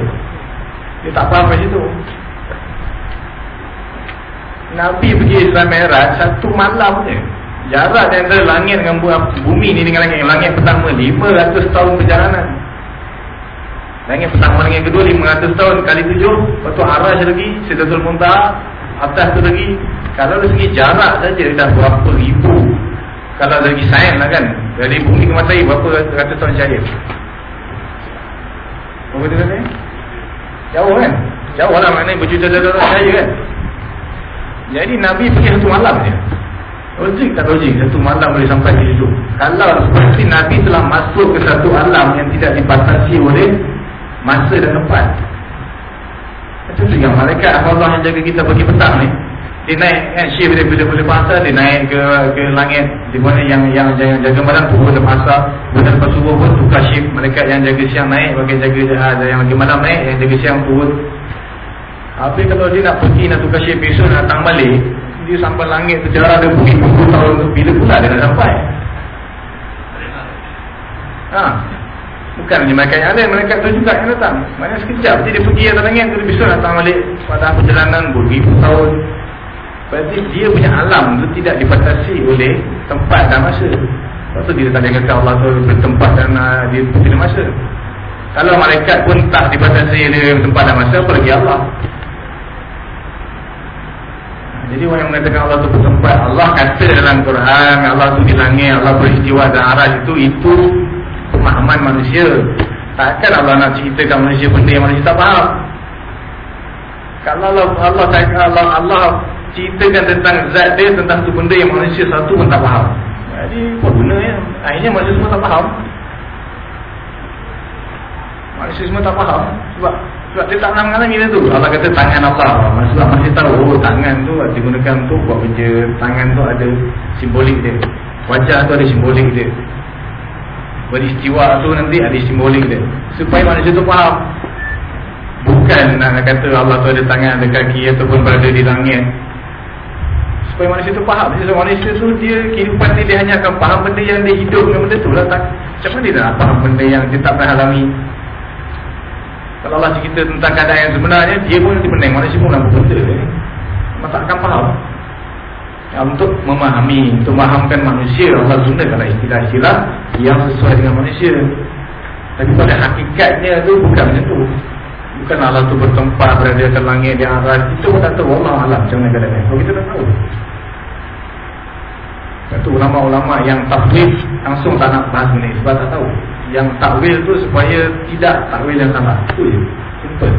Dia tak faham macam tu Nabi pergi Islam Merah satu malam je. Jarak antara langit dengan bumi ni dengan langit. Langit pertama 500 tahun perjalanan. Langit pertama dengan kedua 500 tahun kali tujuh. Lepas tu Arash lagi, Sidatul Muntah, atas tu lagi. Kalau dari segi jarak saja dah berapa ribu. Kalau dari segi sains lah kan. Dari bumi ke matahari berapa ratus tahun cahaya. Apa kata ni? Jauh kan? Jauh lah maknanya berjuta-juta cahaya kan? Jadi Nabi pergi satu malam je. Logik tak logik satu malam boleh sampai di situ. Kalau seperti Nabi telah masuk ke satu alam yang tidak dibatasi oleh masa dan tempat. Itu juga malaikat Allah yang jaga kita bagi petang ni. Dia naik kan shift dia bila boleh pasar dia naik ke ke langit di mana yang yang jaga, jaga malam tu boleh pasar. Bila lepas subuh pun tukar shift malaikat yang jaga siang naik bagi jaga jaga yang lagi malam naik yang jaga siang turun. Tapi kalau dia nak pergi nak tukar shift besok nak datang balik dia sampai langit sejarah dia pergi 20 tahun tu bila pula dia nak sampai. Ha, Bukan hanya mereka yang lain, mereka tu juga yang datang. Mana sekejap, jadi dia pergi atas langit, dia bisa datang balik pada perjalanan beribu tahun. Berarti dia punya alam tu tidak dibatasi oleh tempat dan masa. Lepas tu dia ada kata Allah tu bertempat dan uh, dia tidak masa. Kalau malaikat pun tak dibatasi oleh tempat dan masa, apa lagi Allah? Jadi orang yang mengatakan Allah tu bertempat, Allah kata dalam Quran, Allah tu di langit, Allah beristiwa dan arah itu, itu pemahaman manusia. Takkan Allah nak ceritakan manusia benda yang manusia tak faham. Kalau Allah Allah Allah, ceritakan tentang zat dia tentang tu benda yang manusia satu pun tak faham. Jadi apa gunanya akhirnya manusia semua tak faham. Manusia semua tak faham. Sebab sebab dia tak pernah mengalami dia tu. Allah kata tangan Allah. Sebab masih tahu oh, tangan tu digunakan untuk buat kerja. Tangan tu ada simbolik dia. Wajah tu ada simbolik dia beristiwa tu nanti ada simbolik dia. Supaya manusia tu faham. Bukan nak kata Allah tu ada tangan ada kaki ataupun berada di langit. Supaya manusia tu faham. Sebab manusia tu dia kehidupan dia, dia hanya akan faham benda yang dia hidup dengan benda tu lah tak, macam mana dia nak faham benda yang dia tak pernah alami? Kalau Allah cerita tentang keadaan yang sebenarnya dia pun nanti pening manusia pun nampak benda dia memang tak akan faham untuk memahami, untuk memahamkan manusia Allah gunakan istilah-istilah yang sesuai dengan manusia. Tapi pada hakikatnya tu bukan macam tu. Bukan Allah tu bertempat berada di langit di arah. Itu pun tak tahu. Allah alam macam mana keadaan kalau kita tak tahu. Itu ulama-ulama yang takwil langsung tak nak bahas ni. Sebab tak tahu. Yang takwil tu supaya tidak takwil yang salah. Itu je. Simple.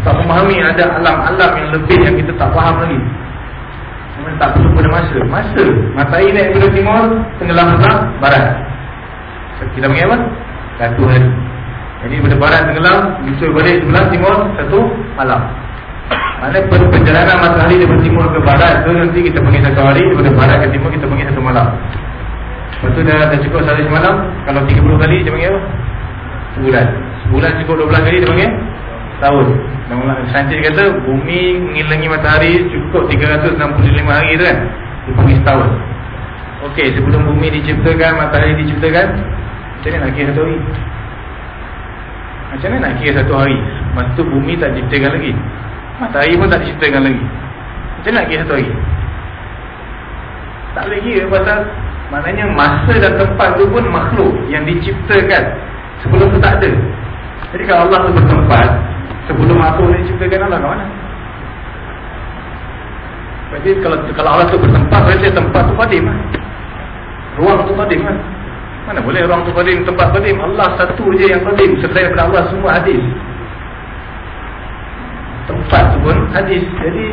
Sebab memahami ada alam-alam yang lebih yang kita tak faham lagi Cuma tak perlu pada masa. Masa. Matahari naik pada timur Tenggelam sebelah Barat. Kita panggil apa? Satu hari. Jadi pada barat tenggelam Bisa balik sebelah timur Satu malam. Mana perjalanan matahari Daripada timur ke barat tu Nanti kita panggil satu hari. Daripada barat ke timur Kita panggil satu malam. Lepas tu dah, dah cukup sehari semalam. Kalau 30 kali Kita panggil apa? Sebulan. Sebulan cukup 12 kali Kita panggil Tahun Saintis kata bumi mengilangi matahari cukup 365 hari tu kan? Pergi setahun. Okey sebelum bumi diciptakan, matahari diciptakan Macam mana nak kira satu hari? Macam mana nak kira satu hari? Masa tu bumi tak diciptakan lagi. Matahari pun tak diciptakan lagi. Macam mana nak kira satu hari? Tak boleh kira pasal Maknanya masa dan tempat tu pun makhluk yang diciptakan Sebelum tu tak ada. Jadi kalau Allah tu bertempat Sebelum aku ni ciptakan Allah kat mana? Jadi kalau kalau Allah tu bertempat Berarti tempat tu padim lah. Ruang tu padim lah. Mana boleh ruang tu padim Tempat padim Allah satu je yang padim Selain daripada Allah semua hadis. Tempat tu pun hadis. Jadi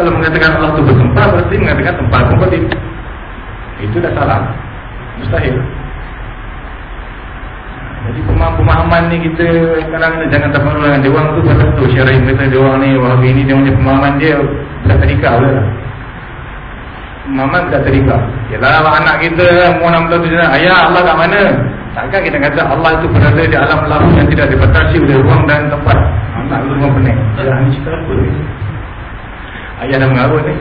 kalau mengatakan Allah tu bertempat Berarti mengatakan tempat pun padim Itu dah salah. Mustahil jadi pemahaman ni kita kadang-kadang jangan terpengaruh dengan dia orang tu pasal tu syarah kata dia orang ni wahabi ni dia punya pemahaman dia tak tadika pula. Pemahaman tak tadika. Yalah anak kita umur 6 tahun tu ayah Allah kat mana? Takkan kita kata Allah itu berada di alam lahu yang tidak dibatasi oleh ruang dan tempat. Anak itu memang pening. Ya ni cerita apa ni? Ayah dah mengarut ni.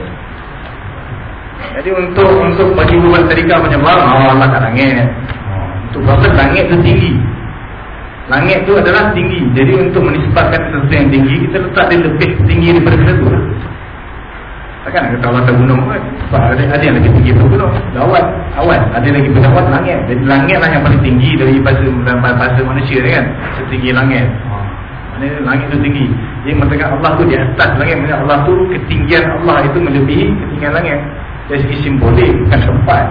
Jadi untuk untuk bagi buat tadika macam mana? Oh, Allah kat langit. Untuk berapa langit tu tinggi Langit tu adalah tinggi. Jadi untuk menisbatkan sesuatu yang tinggi Kita letak dia lebih tinggi daripada kita Takkan kan kata Allah gunung kan sebab ada, ada yang lagi tinggi pun gunung awan awan. Ada lagi pun awan langit. Jadi langit lah yang paling tinggi dari bahasa, bahasa manusia ni kan. Setinggi langit. Mana langit tu tinggi. Jadi mengatakan Allah tu di atas langit. Maksudnya Allah tu ketinggian Allah itu melebihi ketinggian langit. Dari segi simbolik bukan tempat.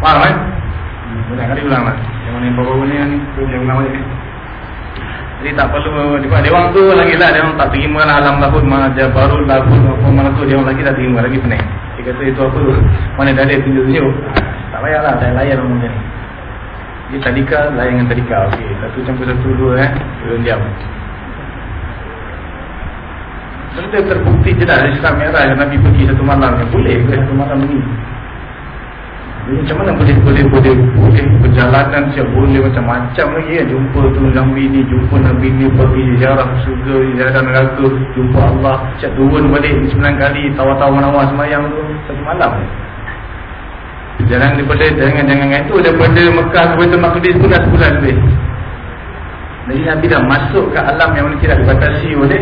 Faham kan? Kali ulang lah. Yang mana yang bawa-bawa ni Yang ulang ni jadi tak perlu dia, dia orang tu lagi lah dia orang tak terima lah alam lahud dia baru lahud apa mana tu dia orang lagi tak terima lagi pening. Dia kata itu apa tu mana dah ada tunjuk-tunjuk. Tak payahlah saya layan orang ni dia tadika layan dengan tadika okey. Satu campur satu dua eh dua diam. Benda terbukti je dah Islam Merah Nabi pergi satu malam boleh ke satu malam ni macam mana boleh boleh boleh boleh perjalanan siap boleh macam-macam lagi. Ya jumpa tu Nabi ni jumpa Nabi ni pergi ziarah surga ziarah neraka jumpa Allah. Siap turun balik sembilan kali tawa-tawa nawa semayang tu satu malam. Jangan daripada jangan jangan itu daripada Mekah ke Baitul Maqdis pun dah sebulan lebih. Jadi Nabi dah masuk ke alam yang mana tidak dibatasi oleh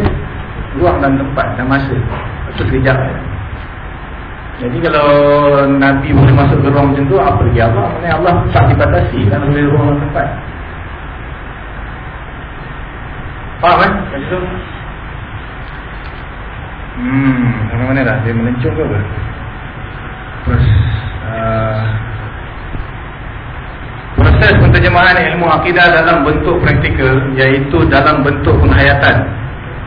ruang dan tempat dan masa itu sekejap jadi kalau Nabi boleh masuk ke ruang macam tu Apa lagi Allah? Maksudnya Allah tak dibatasi Kan boleh ruang tempat Faham kan? Macam tu Hmm, mana mana dah? Dia melencong ke apa? Terus uh, Proses penterjemahan ilmu akidah dalam bentuk praktikal Iaitu dalam bentuk penghayatan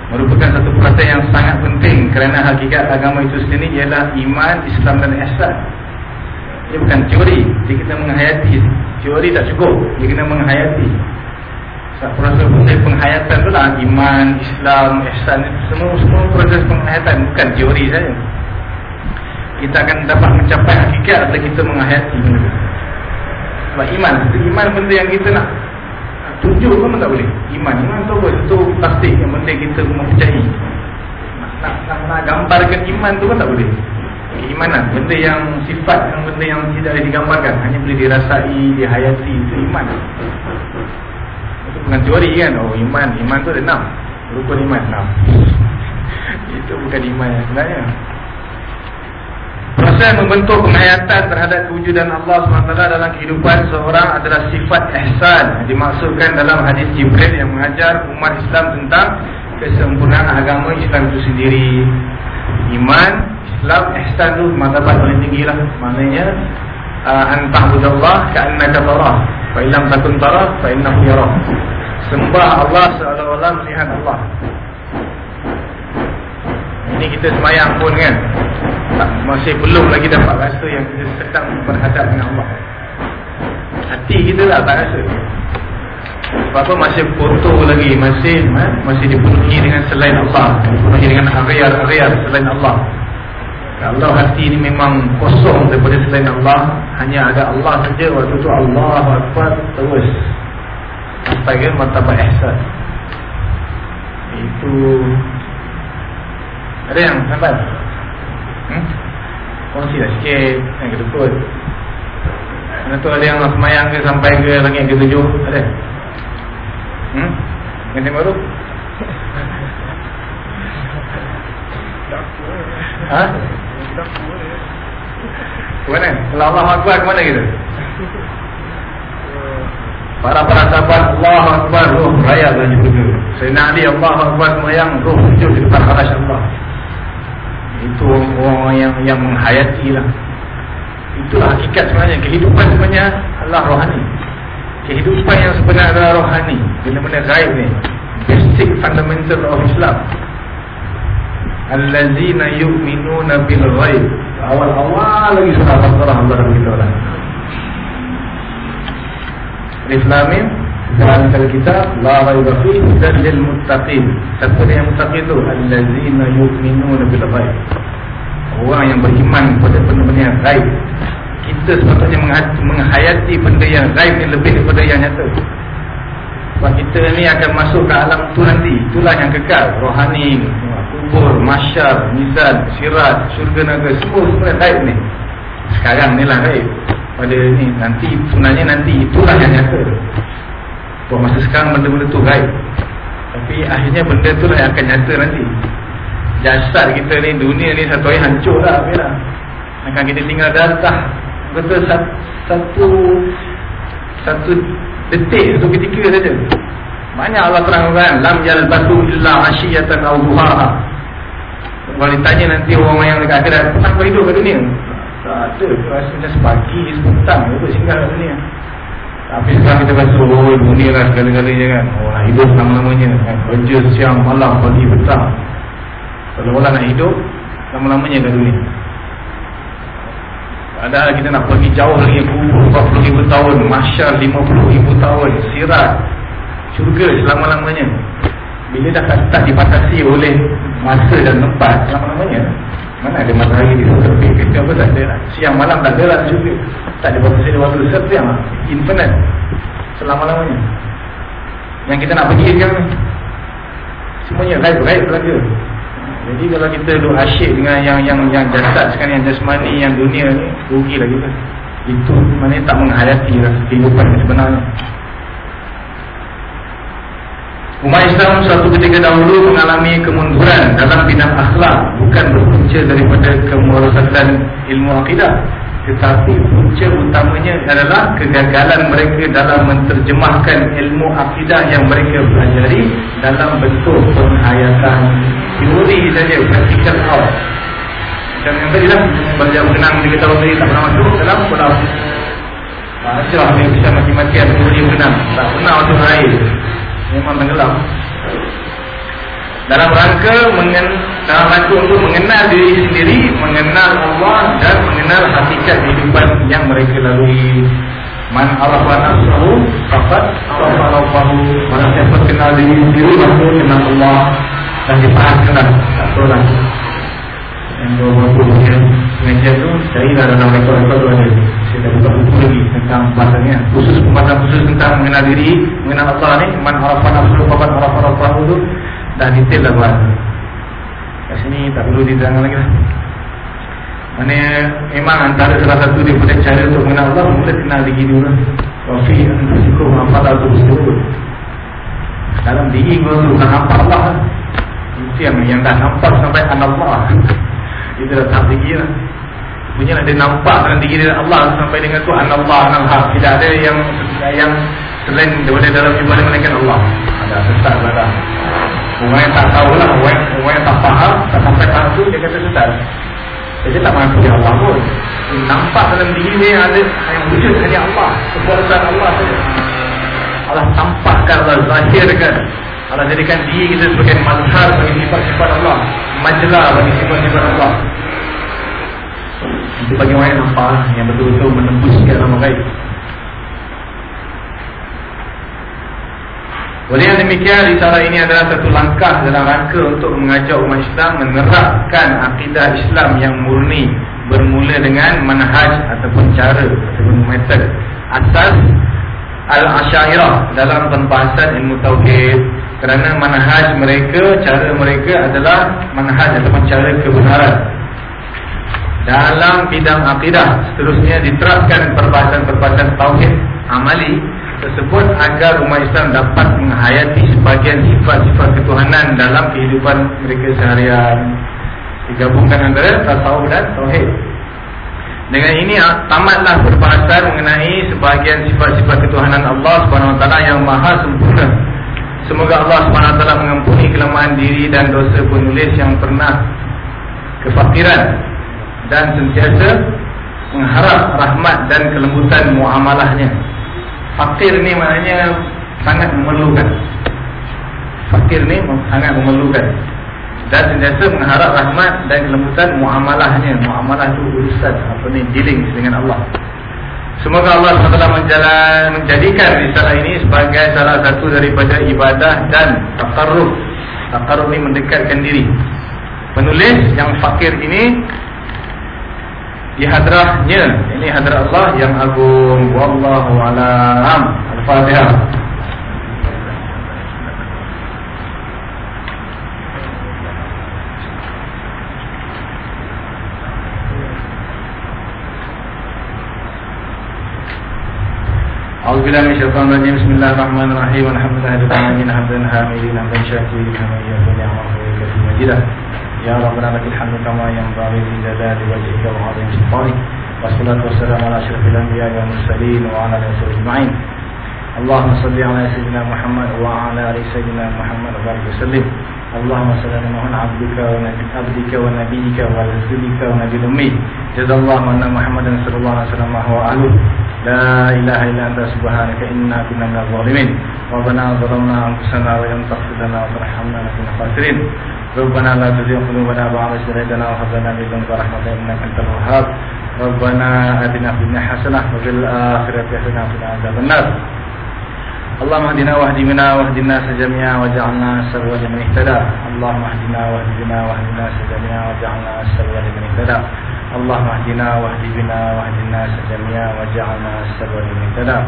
merupakan satu perhatian yang sangat penting kerana hakikat agama itu sendiri ialah iman, Islam dan ihsan. Ia bukan teori, dia kena menghayati. Teori tak cukup, dia kena menghayati. Sebab proses penghayatan tu lah iman, Islam, ihsan semua semua proses penghayatan bukan teori saja. Kita akan dapat mencapai hakikat apabila kita menghayati. Sebab iman, iman benda yang kita nak tunjuk pun tak boleh? Iman iman tu apa? Itu pasti yang penting kita mempercayai nak, nak, nak gambarkan iman tu pun tak boleh. Keimanan benda yang sifat yang benda yang tidak boleh digambarkan. Hanya boleh dirasai dihayati. Itu iman. Itu bukan teori kan? Oh iman. Iman tu ada enam. Rukun iman enam. Itu bukan iman yang sebenarnya Proses membentuk penghayatan terhadap kewujudan Allah SWT dalam kehidupan seorang adalah sifat ihsan Dimaksudkan dalam hadis Jibril yang mengajar umat Islam tentang kesempurnaan agama Islam itu sendiri. Iman, Islam, ihsan itu matabat paling tinggi lah. Maknanya uh, Antah budallah ka'annaka tarah Fa'ilam takun tarah fa'innahu yarah. Sembah Allah seolah-olah melihat Allah Ini kita semayang pun kan. Tak, masih belum lagi dapat rasa yang kita sedang berhadap dengan Allah. Hati kita lah tak rasa. Sebab apa? Masih foto lagi. Masih eh, masih dipenuhi dengan selain Allah. Dipenuhi dengan area-area selain Allah. Kalau hati ini memang kosong daripada selain Allah hanya ada Allah saja. Waktu itu Allah Akbar terus. Sampai ke martabat ihsan. Itu ada yang sampai Hmm? Kongsi lah sikit Yang kedekut Mana tu ada yang semayang ke Sampai ke langit ke tujuh Ada Hmm? Yang tengok tu Ha? Ke mana? Kalau Allah Akbar ke mana kita? Para para sahabat Allah Akbar Ruh raya dan juga Sayyidina Ali Allah Akbar semayang Ruh tujuh di depan Allah itu orang yang yang menghayati lah itulah hakikat sebenarnya. Kehidupan sebenarnya adalah rohani. Kehidupan yang sebenarnya adalah rohani. Benda-benda gaib ni. Basic fundamental of Islam. Allazina yu'minuna bil ghaib. Awal-awal lagi surah Al-Baqarah Allah beritahu lah. Islamin kalau kita la raiba fi dan lil muttaqin. Siapa yang muttaqin tu? Allazina yu'minuna bil ghaib. Orang yang beriman kepada benda-benda yang gaib. Kita sepatutnya menghayati benda yang gaib ni lebih daripada yang nyata. Sebab kita ni akan masuk ke alam tu nanti. Itulah yang kekal. Rohani, kubur, masyar, mizan, sirat, syurga naga. Semua sebenarnya gaib ni. Sekarang ni lah gaib. Pada ni nanti, sebenarnya nanti itulah yang nyata. Buat masa sekarang benda-benda tu gaib Tapi akhirnya benda tu lah yang akan nyata nanti. Jasad kita ni dunia ni satu hari hancur lah bila akan kita tinggal darah betul satu satu detik satu ketika saja. Banyak Allah terangkan lam jal batu illa asyiyatan aw duhaha. Kalau ditanya nanti orang yang dekat akhirat pernah kau hidup kat dunia? Tak ada. Rasa macam sepagi sebentar apa singgah kat dunia tapi sekarang kita rasa oh dunia lah segala-galanya kan. Nak hidup lama-lamanya kan. Kerja siang malam pagi petang. Kalau orang nak hidup lama-lamanya kat dunia. Padahal kita nak pergi jauh lagi kubur 40 ribu tahun Masyar 50 ribu tahun Sirat Syurga selama-lamanya. Bila dah tak dipatasi oleh Masa dan tempat selama-lamanya Mana ada matahari di terbit Kita apa tak ada Siang malam tak ada lah syurga Tak ada batasi ada waktu. Setiap infinite. Selama-lamanya. Yang kita nak pergi sekarang ni Semuanya raib-raib lagi jadi kalau kita duduk asyik dengan yang yang yang jasad sekarang yang jasmani yang dunia ni rugilah kita. Itu maknanya tak menghayati lah kehidupan sebenarnya. Umat Islam suatu ketika dahulu mengalami kemunduran dalam bidang akhlak bukan berpunca daripada kemerosatan ilmu akidah tetapi punca utamanya adalah kegagalan mereka dalam menterjemahkan ilmu akidah yang mereka pelajari dalam bentuk penghayatan teori saja, practical out. Macam yang tadi lah, belajar berenang 3 tahun tadi tak pernah masuk dalam kolam. Baca yang bisa mati-matian teori berenang. Tak pernah masuk air. Memang tenggelam dalam rangka mengen, dalam rangka untuk mengenal diri sendiri, mengenal Allah dan mengenal hakikat kehidupan yang mereka lalui. Man arafa nafsahu faqad arafa rabbahu. Mana siapa kenal diri sendiri maka kenal Allah dan dipahamkan tak dua buku yang mengajar tu carilah dalam rekod-rekod tu ada. Dah buka buku lagi tentang bahasanya. Khusus pembahasan khusus tentang mengenal diri, mengenal Allah ni. Man arafa nafsahu faqad arafa rabbahu tu dah detail dah buat kat sini tak perlu diterangkan lagi lah mana memang antara salah satu daripada cara untuk mengenal Allah mula kenal diri dulu lah wafi anfusikum afalah tu sebut dalam diri kau tu bukan nampak Allah lah. itu yang, yang dah nampak sampai Allah itu dah tak diri lah punya ada nampak dalam diri Allah sampai dengan tu Allah Allah tidak ada yang yang selain daripada dalam ibadah malaikat Allah. Ada sesat lah Orang yang tak tahu lah orang, orang yang tak faham Tak sampai tahap tu Dia kata sesat Dia tak mengaku dia Allah pun. Nampak dalam diri dia yang ada Yang wujud hanya Allah Kekuasaan Allah saja. Allah tampakkan Allah Zahirkan. Allah jadikan diri kita sebagai mazhar Bagi sifat-sifat Allah Majelah bagi sifat-sifat Allah Itu bagi orang yang nampak Yang betul-betul menembuskan nama baik. Oleh demikian, risalah ini adalah satu langkah dalam rangka untuk mengajak umat Islam menerapkan akidah Islam yang murni bermula dengan manhaj ataupun cara ataupun metod asas al-asyairah dalam pembahasan ilmu tauhid. Kerana manhaj mereka, cara mereka adalah manhaj ataupun cara kebenaran dalam bidang akidah. Seterusnya diterapkan perbahasan-perbahasan tauhid amali tersebut agar umat Islam dapat menghayati sebagian sifat-sifat ketuhanan dalam kehidupan mereka seharian. Digabungkan antara tasawuf dan tauhid. Dengan ini ah, tamatlah perbahasan mengenai sebahagian sifat-sifat ketuhanan Allah SWT yang maha sempurna. Semoga Allah SWT mengampuni kelemahan diri dan dosa penulis yang pernah kefakiran dan sentiasa mengharap rahmat dan kelembutan muamalahnya. Fakir ni maknanya sangat memerlukan. Fakir ni sangat memerlukan. Dan sentiasa mengharap rahmat dan kelembutan muamalahnya. Muamalah itu urusan apa ni dealing dengan Allah. Semoga Allah menjalan, menjadikan risalah ini sebagai salah satu daripada ibadah dan takarruh takarruh ni mendekatkan diri. Penulis yang fakir ini di hadrahnya ini hadrah Allah yang agung wallahu alam al-fatihah أعوذ بالله من الشيطان الرجيم بسم الله الرحمن الرحيم الحمد لله رب العالمين حمدا حامدين حمدا شاكرين حمدا يحمد نعمه ويكفي مجيدا يا ربنا لك الحمد كما ينبغي لجلال وجهك وعظيم سلطانك. والصلاة والسلام على أشرف الأنبياء والمرسلين وعلى آله وصحبه أجمعين. اللهم صل على سيدنا محمد وعلى ال سيدنا محمد وبارك وسلم اللهم صل على محمد عبدك ونبي عبدك ونبيك ورسولك ونبي الامي جزا الله ان محمدا صلى الله عليه وسلم هو اهله لا اله الا انت سبحانك انا كنا من الظالمين ربنا ظلمنا انفسنا وان تغفر لنا وترحمنا لكنا خاسرين ربنا لا تزغ قلوبنا بعد إذ هديتنا وهب لنا من لدنك رحمة إنك أنت الوهاب ربنا آتنا في الدنيا حسنة وفي الآخرة حسنة وقنا عذاب النار اللهم اهدنا واهد بنا واهد الناس جميعا واجعلنا سببا لمن اهتدى. اللهم اهدنا واهد بنا واهد الناس جميعا واجعلنا سببا لمن اهتدى. اللهم اهدنا واهد بنا واهد الناس جميعا واجعلنا سببا لمن اهتدى.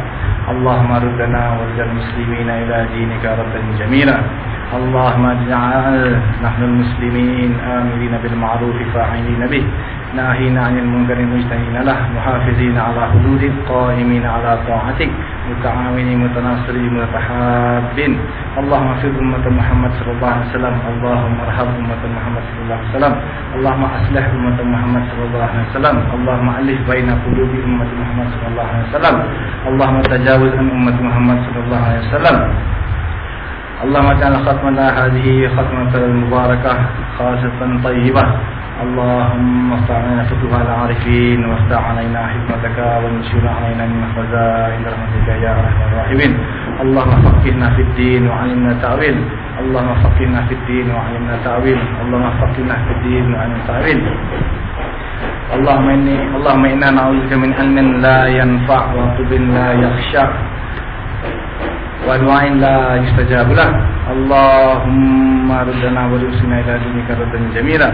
اللهم ردنا ورد المسلمين إلى دينك ردا جميلا. اللهم اجعل نحن المسلمين آمرين بالمعروف فاعلين به. ناهين عن المنكر مجتهين له. محافظين على حدودك. قائمين على طاعتك. متعاونين متناصرين متحابين اللهم اغفر أمة محمد صلى الله عليه وسلم اللهم ارحم أمة محمد صلى الله عليه وسلم اللهم أصلح أمة محمد صلى الله عليه وسلم اللهم ألف بين قلوب أمة محمد صلى الله عليه وسلم اللهم تجاوز عن أمة محمد صلى الله عليه وسلم اللهم اجعل ختمنا هذه ختمة مباركة خاصة طيبة اللهم افتح علينا فتوح العارفين وافتح علينا حكمتك وانشر علينا من خزائن رحمتك يا أرحم الراحمين. اللهم فقهنا في الدين وعلمنا التأويل. اللهم فقهنا في الدين وعلمنا التأويل. اللهم فقهنا في الدين وعلمنا التأويل. اللهم اني اللهم إنا نعوذ بك من علم لا ينفع وقلب لا يخشع ودعاء لا يستجاب له. اللهم ردنا ورسلنا إلى دينك ردا جميلا.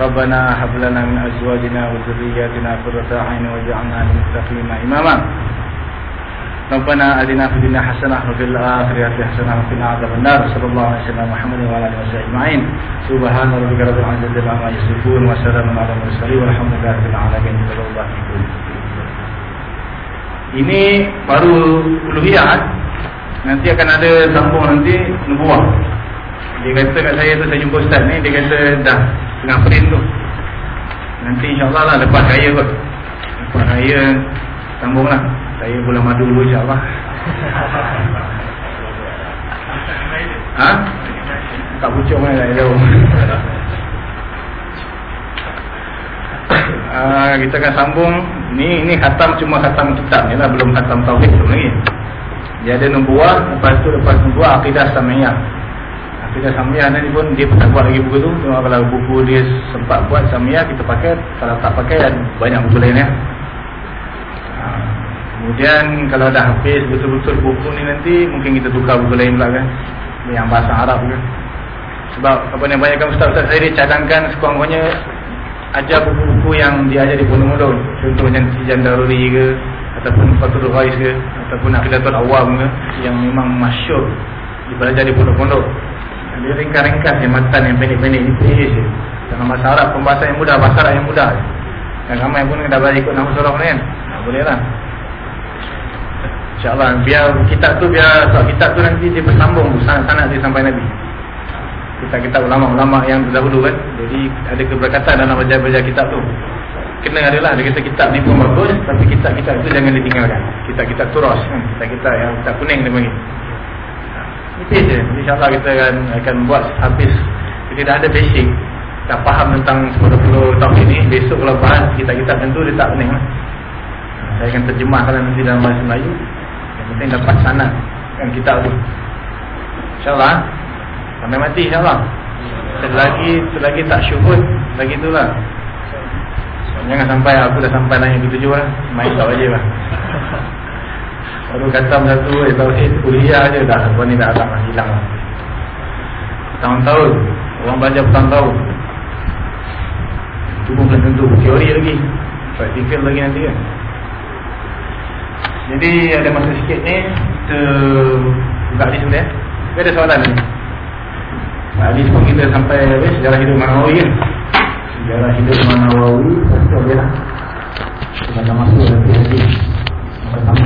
ربنا هب لنا من ازواجنا وذرياتنا قرة اعين واجعلنا للمتقين اماما ربنا اتنا في الدنيا حسنه وفي الاخره حسنه وقنا عذاب النار صلى الله عليه وسلم محمد وعلى اله وصحبه اجمعين سبحان ربك رب العزه عما يصفون وسلام على المرسلين والحمد لله رب العالمين صلى الله عليه وسلم Ini baru uluhiyah Nanti akan ada sambung nanti Nubuah Dia kata kat saya tu Saya jumpa ustaz ni Dia kata dah Tengah print tu. Nanti insyaAllah lah Lepas raya kot. Lepas raya Sambung lah. Saya bulan madu dulu insyaAllah. Ha? Tak pucuk mana tak jauh. Uh, kita akan sambung. Ni ni khatam cuma khatam kitab ni lah. Belum khatam tauhid lagi. Dia ada nubuah lepas tu lepas nubuah akidah samiyah akidah samiyah ni pun dia pernah buat lagi buku tu. Cuma kalau buku dia sempat buat samiyah kita pakai. Kalau tak pakai dan banyak buku lain ya. Uh, kemudian kalau dah habis betul-betul buku ni nanti mungkin kita tukar buku lain pula kan. Yang bahasa Arab kan sebab apa ni banyakkan ustaz-ustaz saya dia cadangkan sekurang-kurangnya ajar buku-buku yang diajar di Pondok Mulut contohnya Tijan Daruri ke ataupun Fatul Ghais ke ataupun Akidatul Awam ke yang memang masyur dipelajar di pondok-pondok dia ringkas-ringkas yang matan yang pendek-pendek ni please je. Dalam bahasa Arab pembahasan yang mudah bahasa Arab yang mudah dan ramai pun dah belajar ikut Nahu Surah kan nah, boleh lah. insyaAllah biar kitab tu biar sebab kitab tu nanti dia bersambung sanat-sanat dia sampai Nabi. Kita-kita ulama-ulama yang terdahulu kan. Jadi ada keberkatan dalam baca-baca kitab tu. Kena adalah dia kata kitab ni pun bagus tapi kitab-kitab tu jangan ditinggalkan. Kitab-kitab turas kan. Kitab-kitab yang kitab kuning dia panggil itu je. insyaAllah kita akan akan buat habis. Kita dah ada basic dah faham tentang 10 tahun ini. Besok kalau bahas kitab-kitab tentu dia tak pening lah. Saya akan terjemahkan nanti dalam bahasa Melayu. Yang penting dapat sanat kan kitab tu insyaAllah Sampai mati insyaAllah. Selagi selagi tak syuhud Lagi itulah. Jangan sampai aku dah sampai nanya ke tujuh lah. Main tak wajib lah Baru kata satu Eh tauhid kuliah je dah Lepas ni dah alam hilang lah Tahun-tahun Orang belajar bertahun-tahun Itu pun belum tentu Teori lagi Praktikal lagi nanti kan Jadi ada masa sikit ni Kita Buka hadis dulu ya Ada soalan ni Hadis pun kita sampai habis sejarah hidup Manawawi kan. Sejarah hidup Manawawi Betul ya. Kita dah masuk nanti hadis. Pertama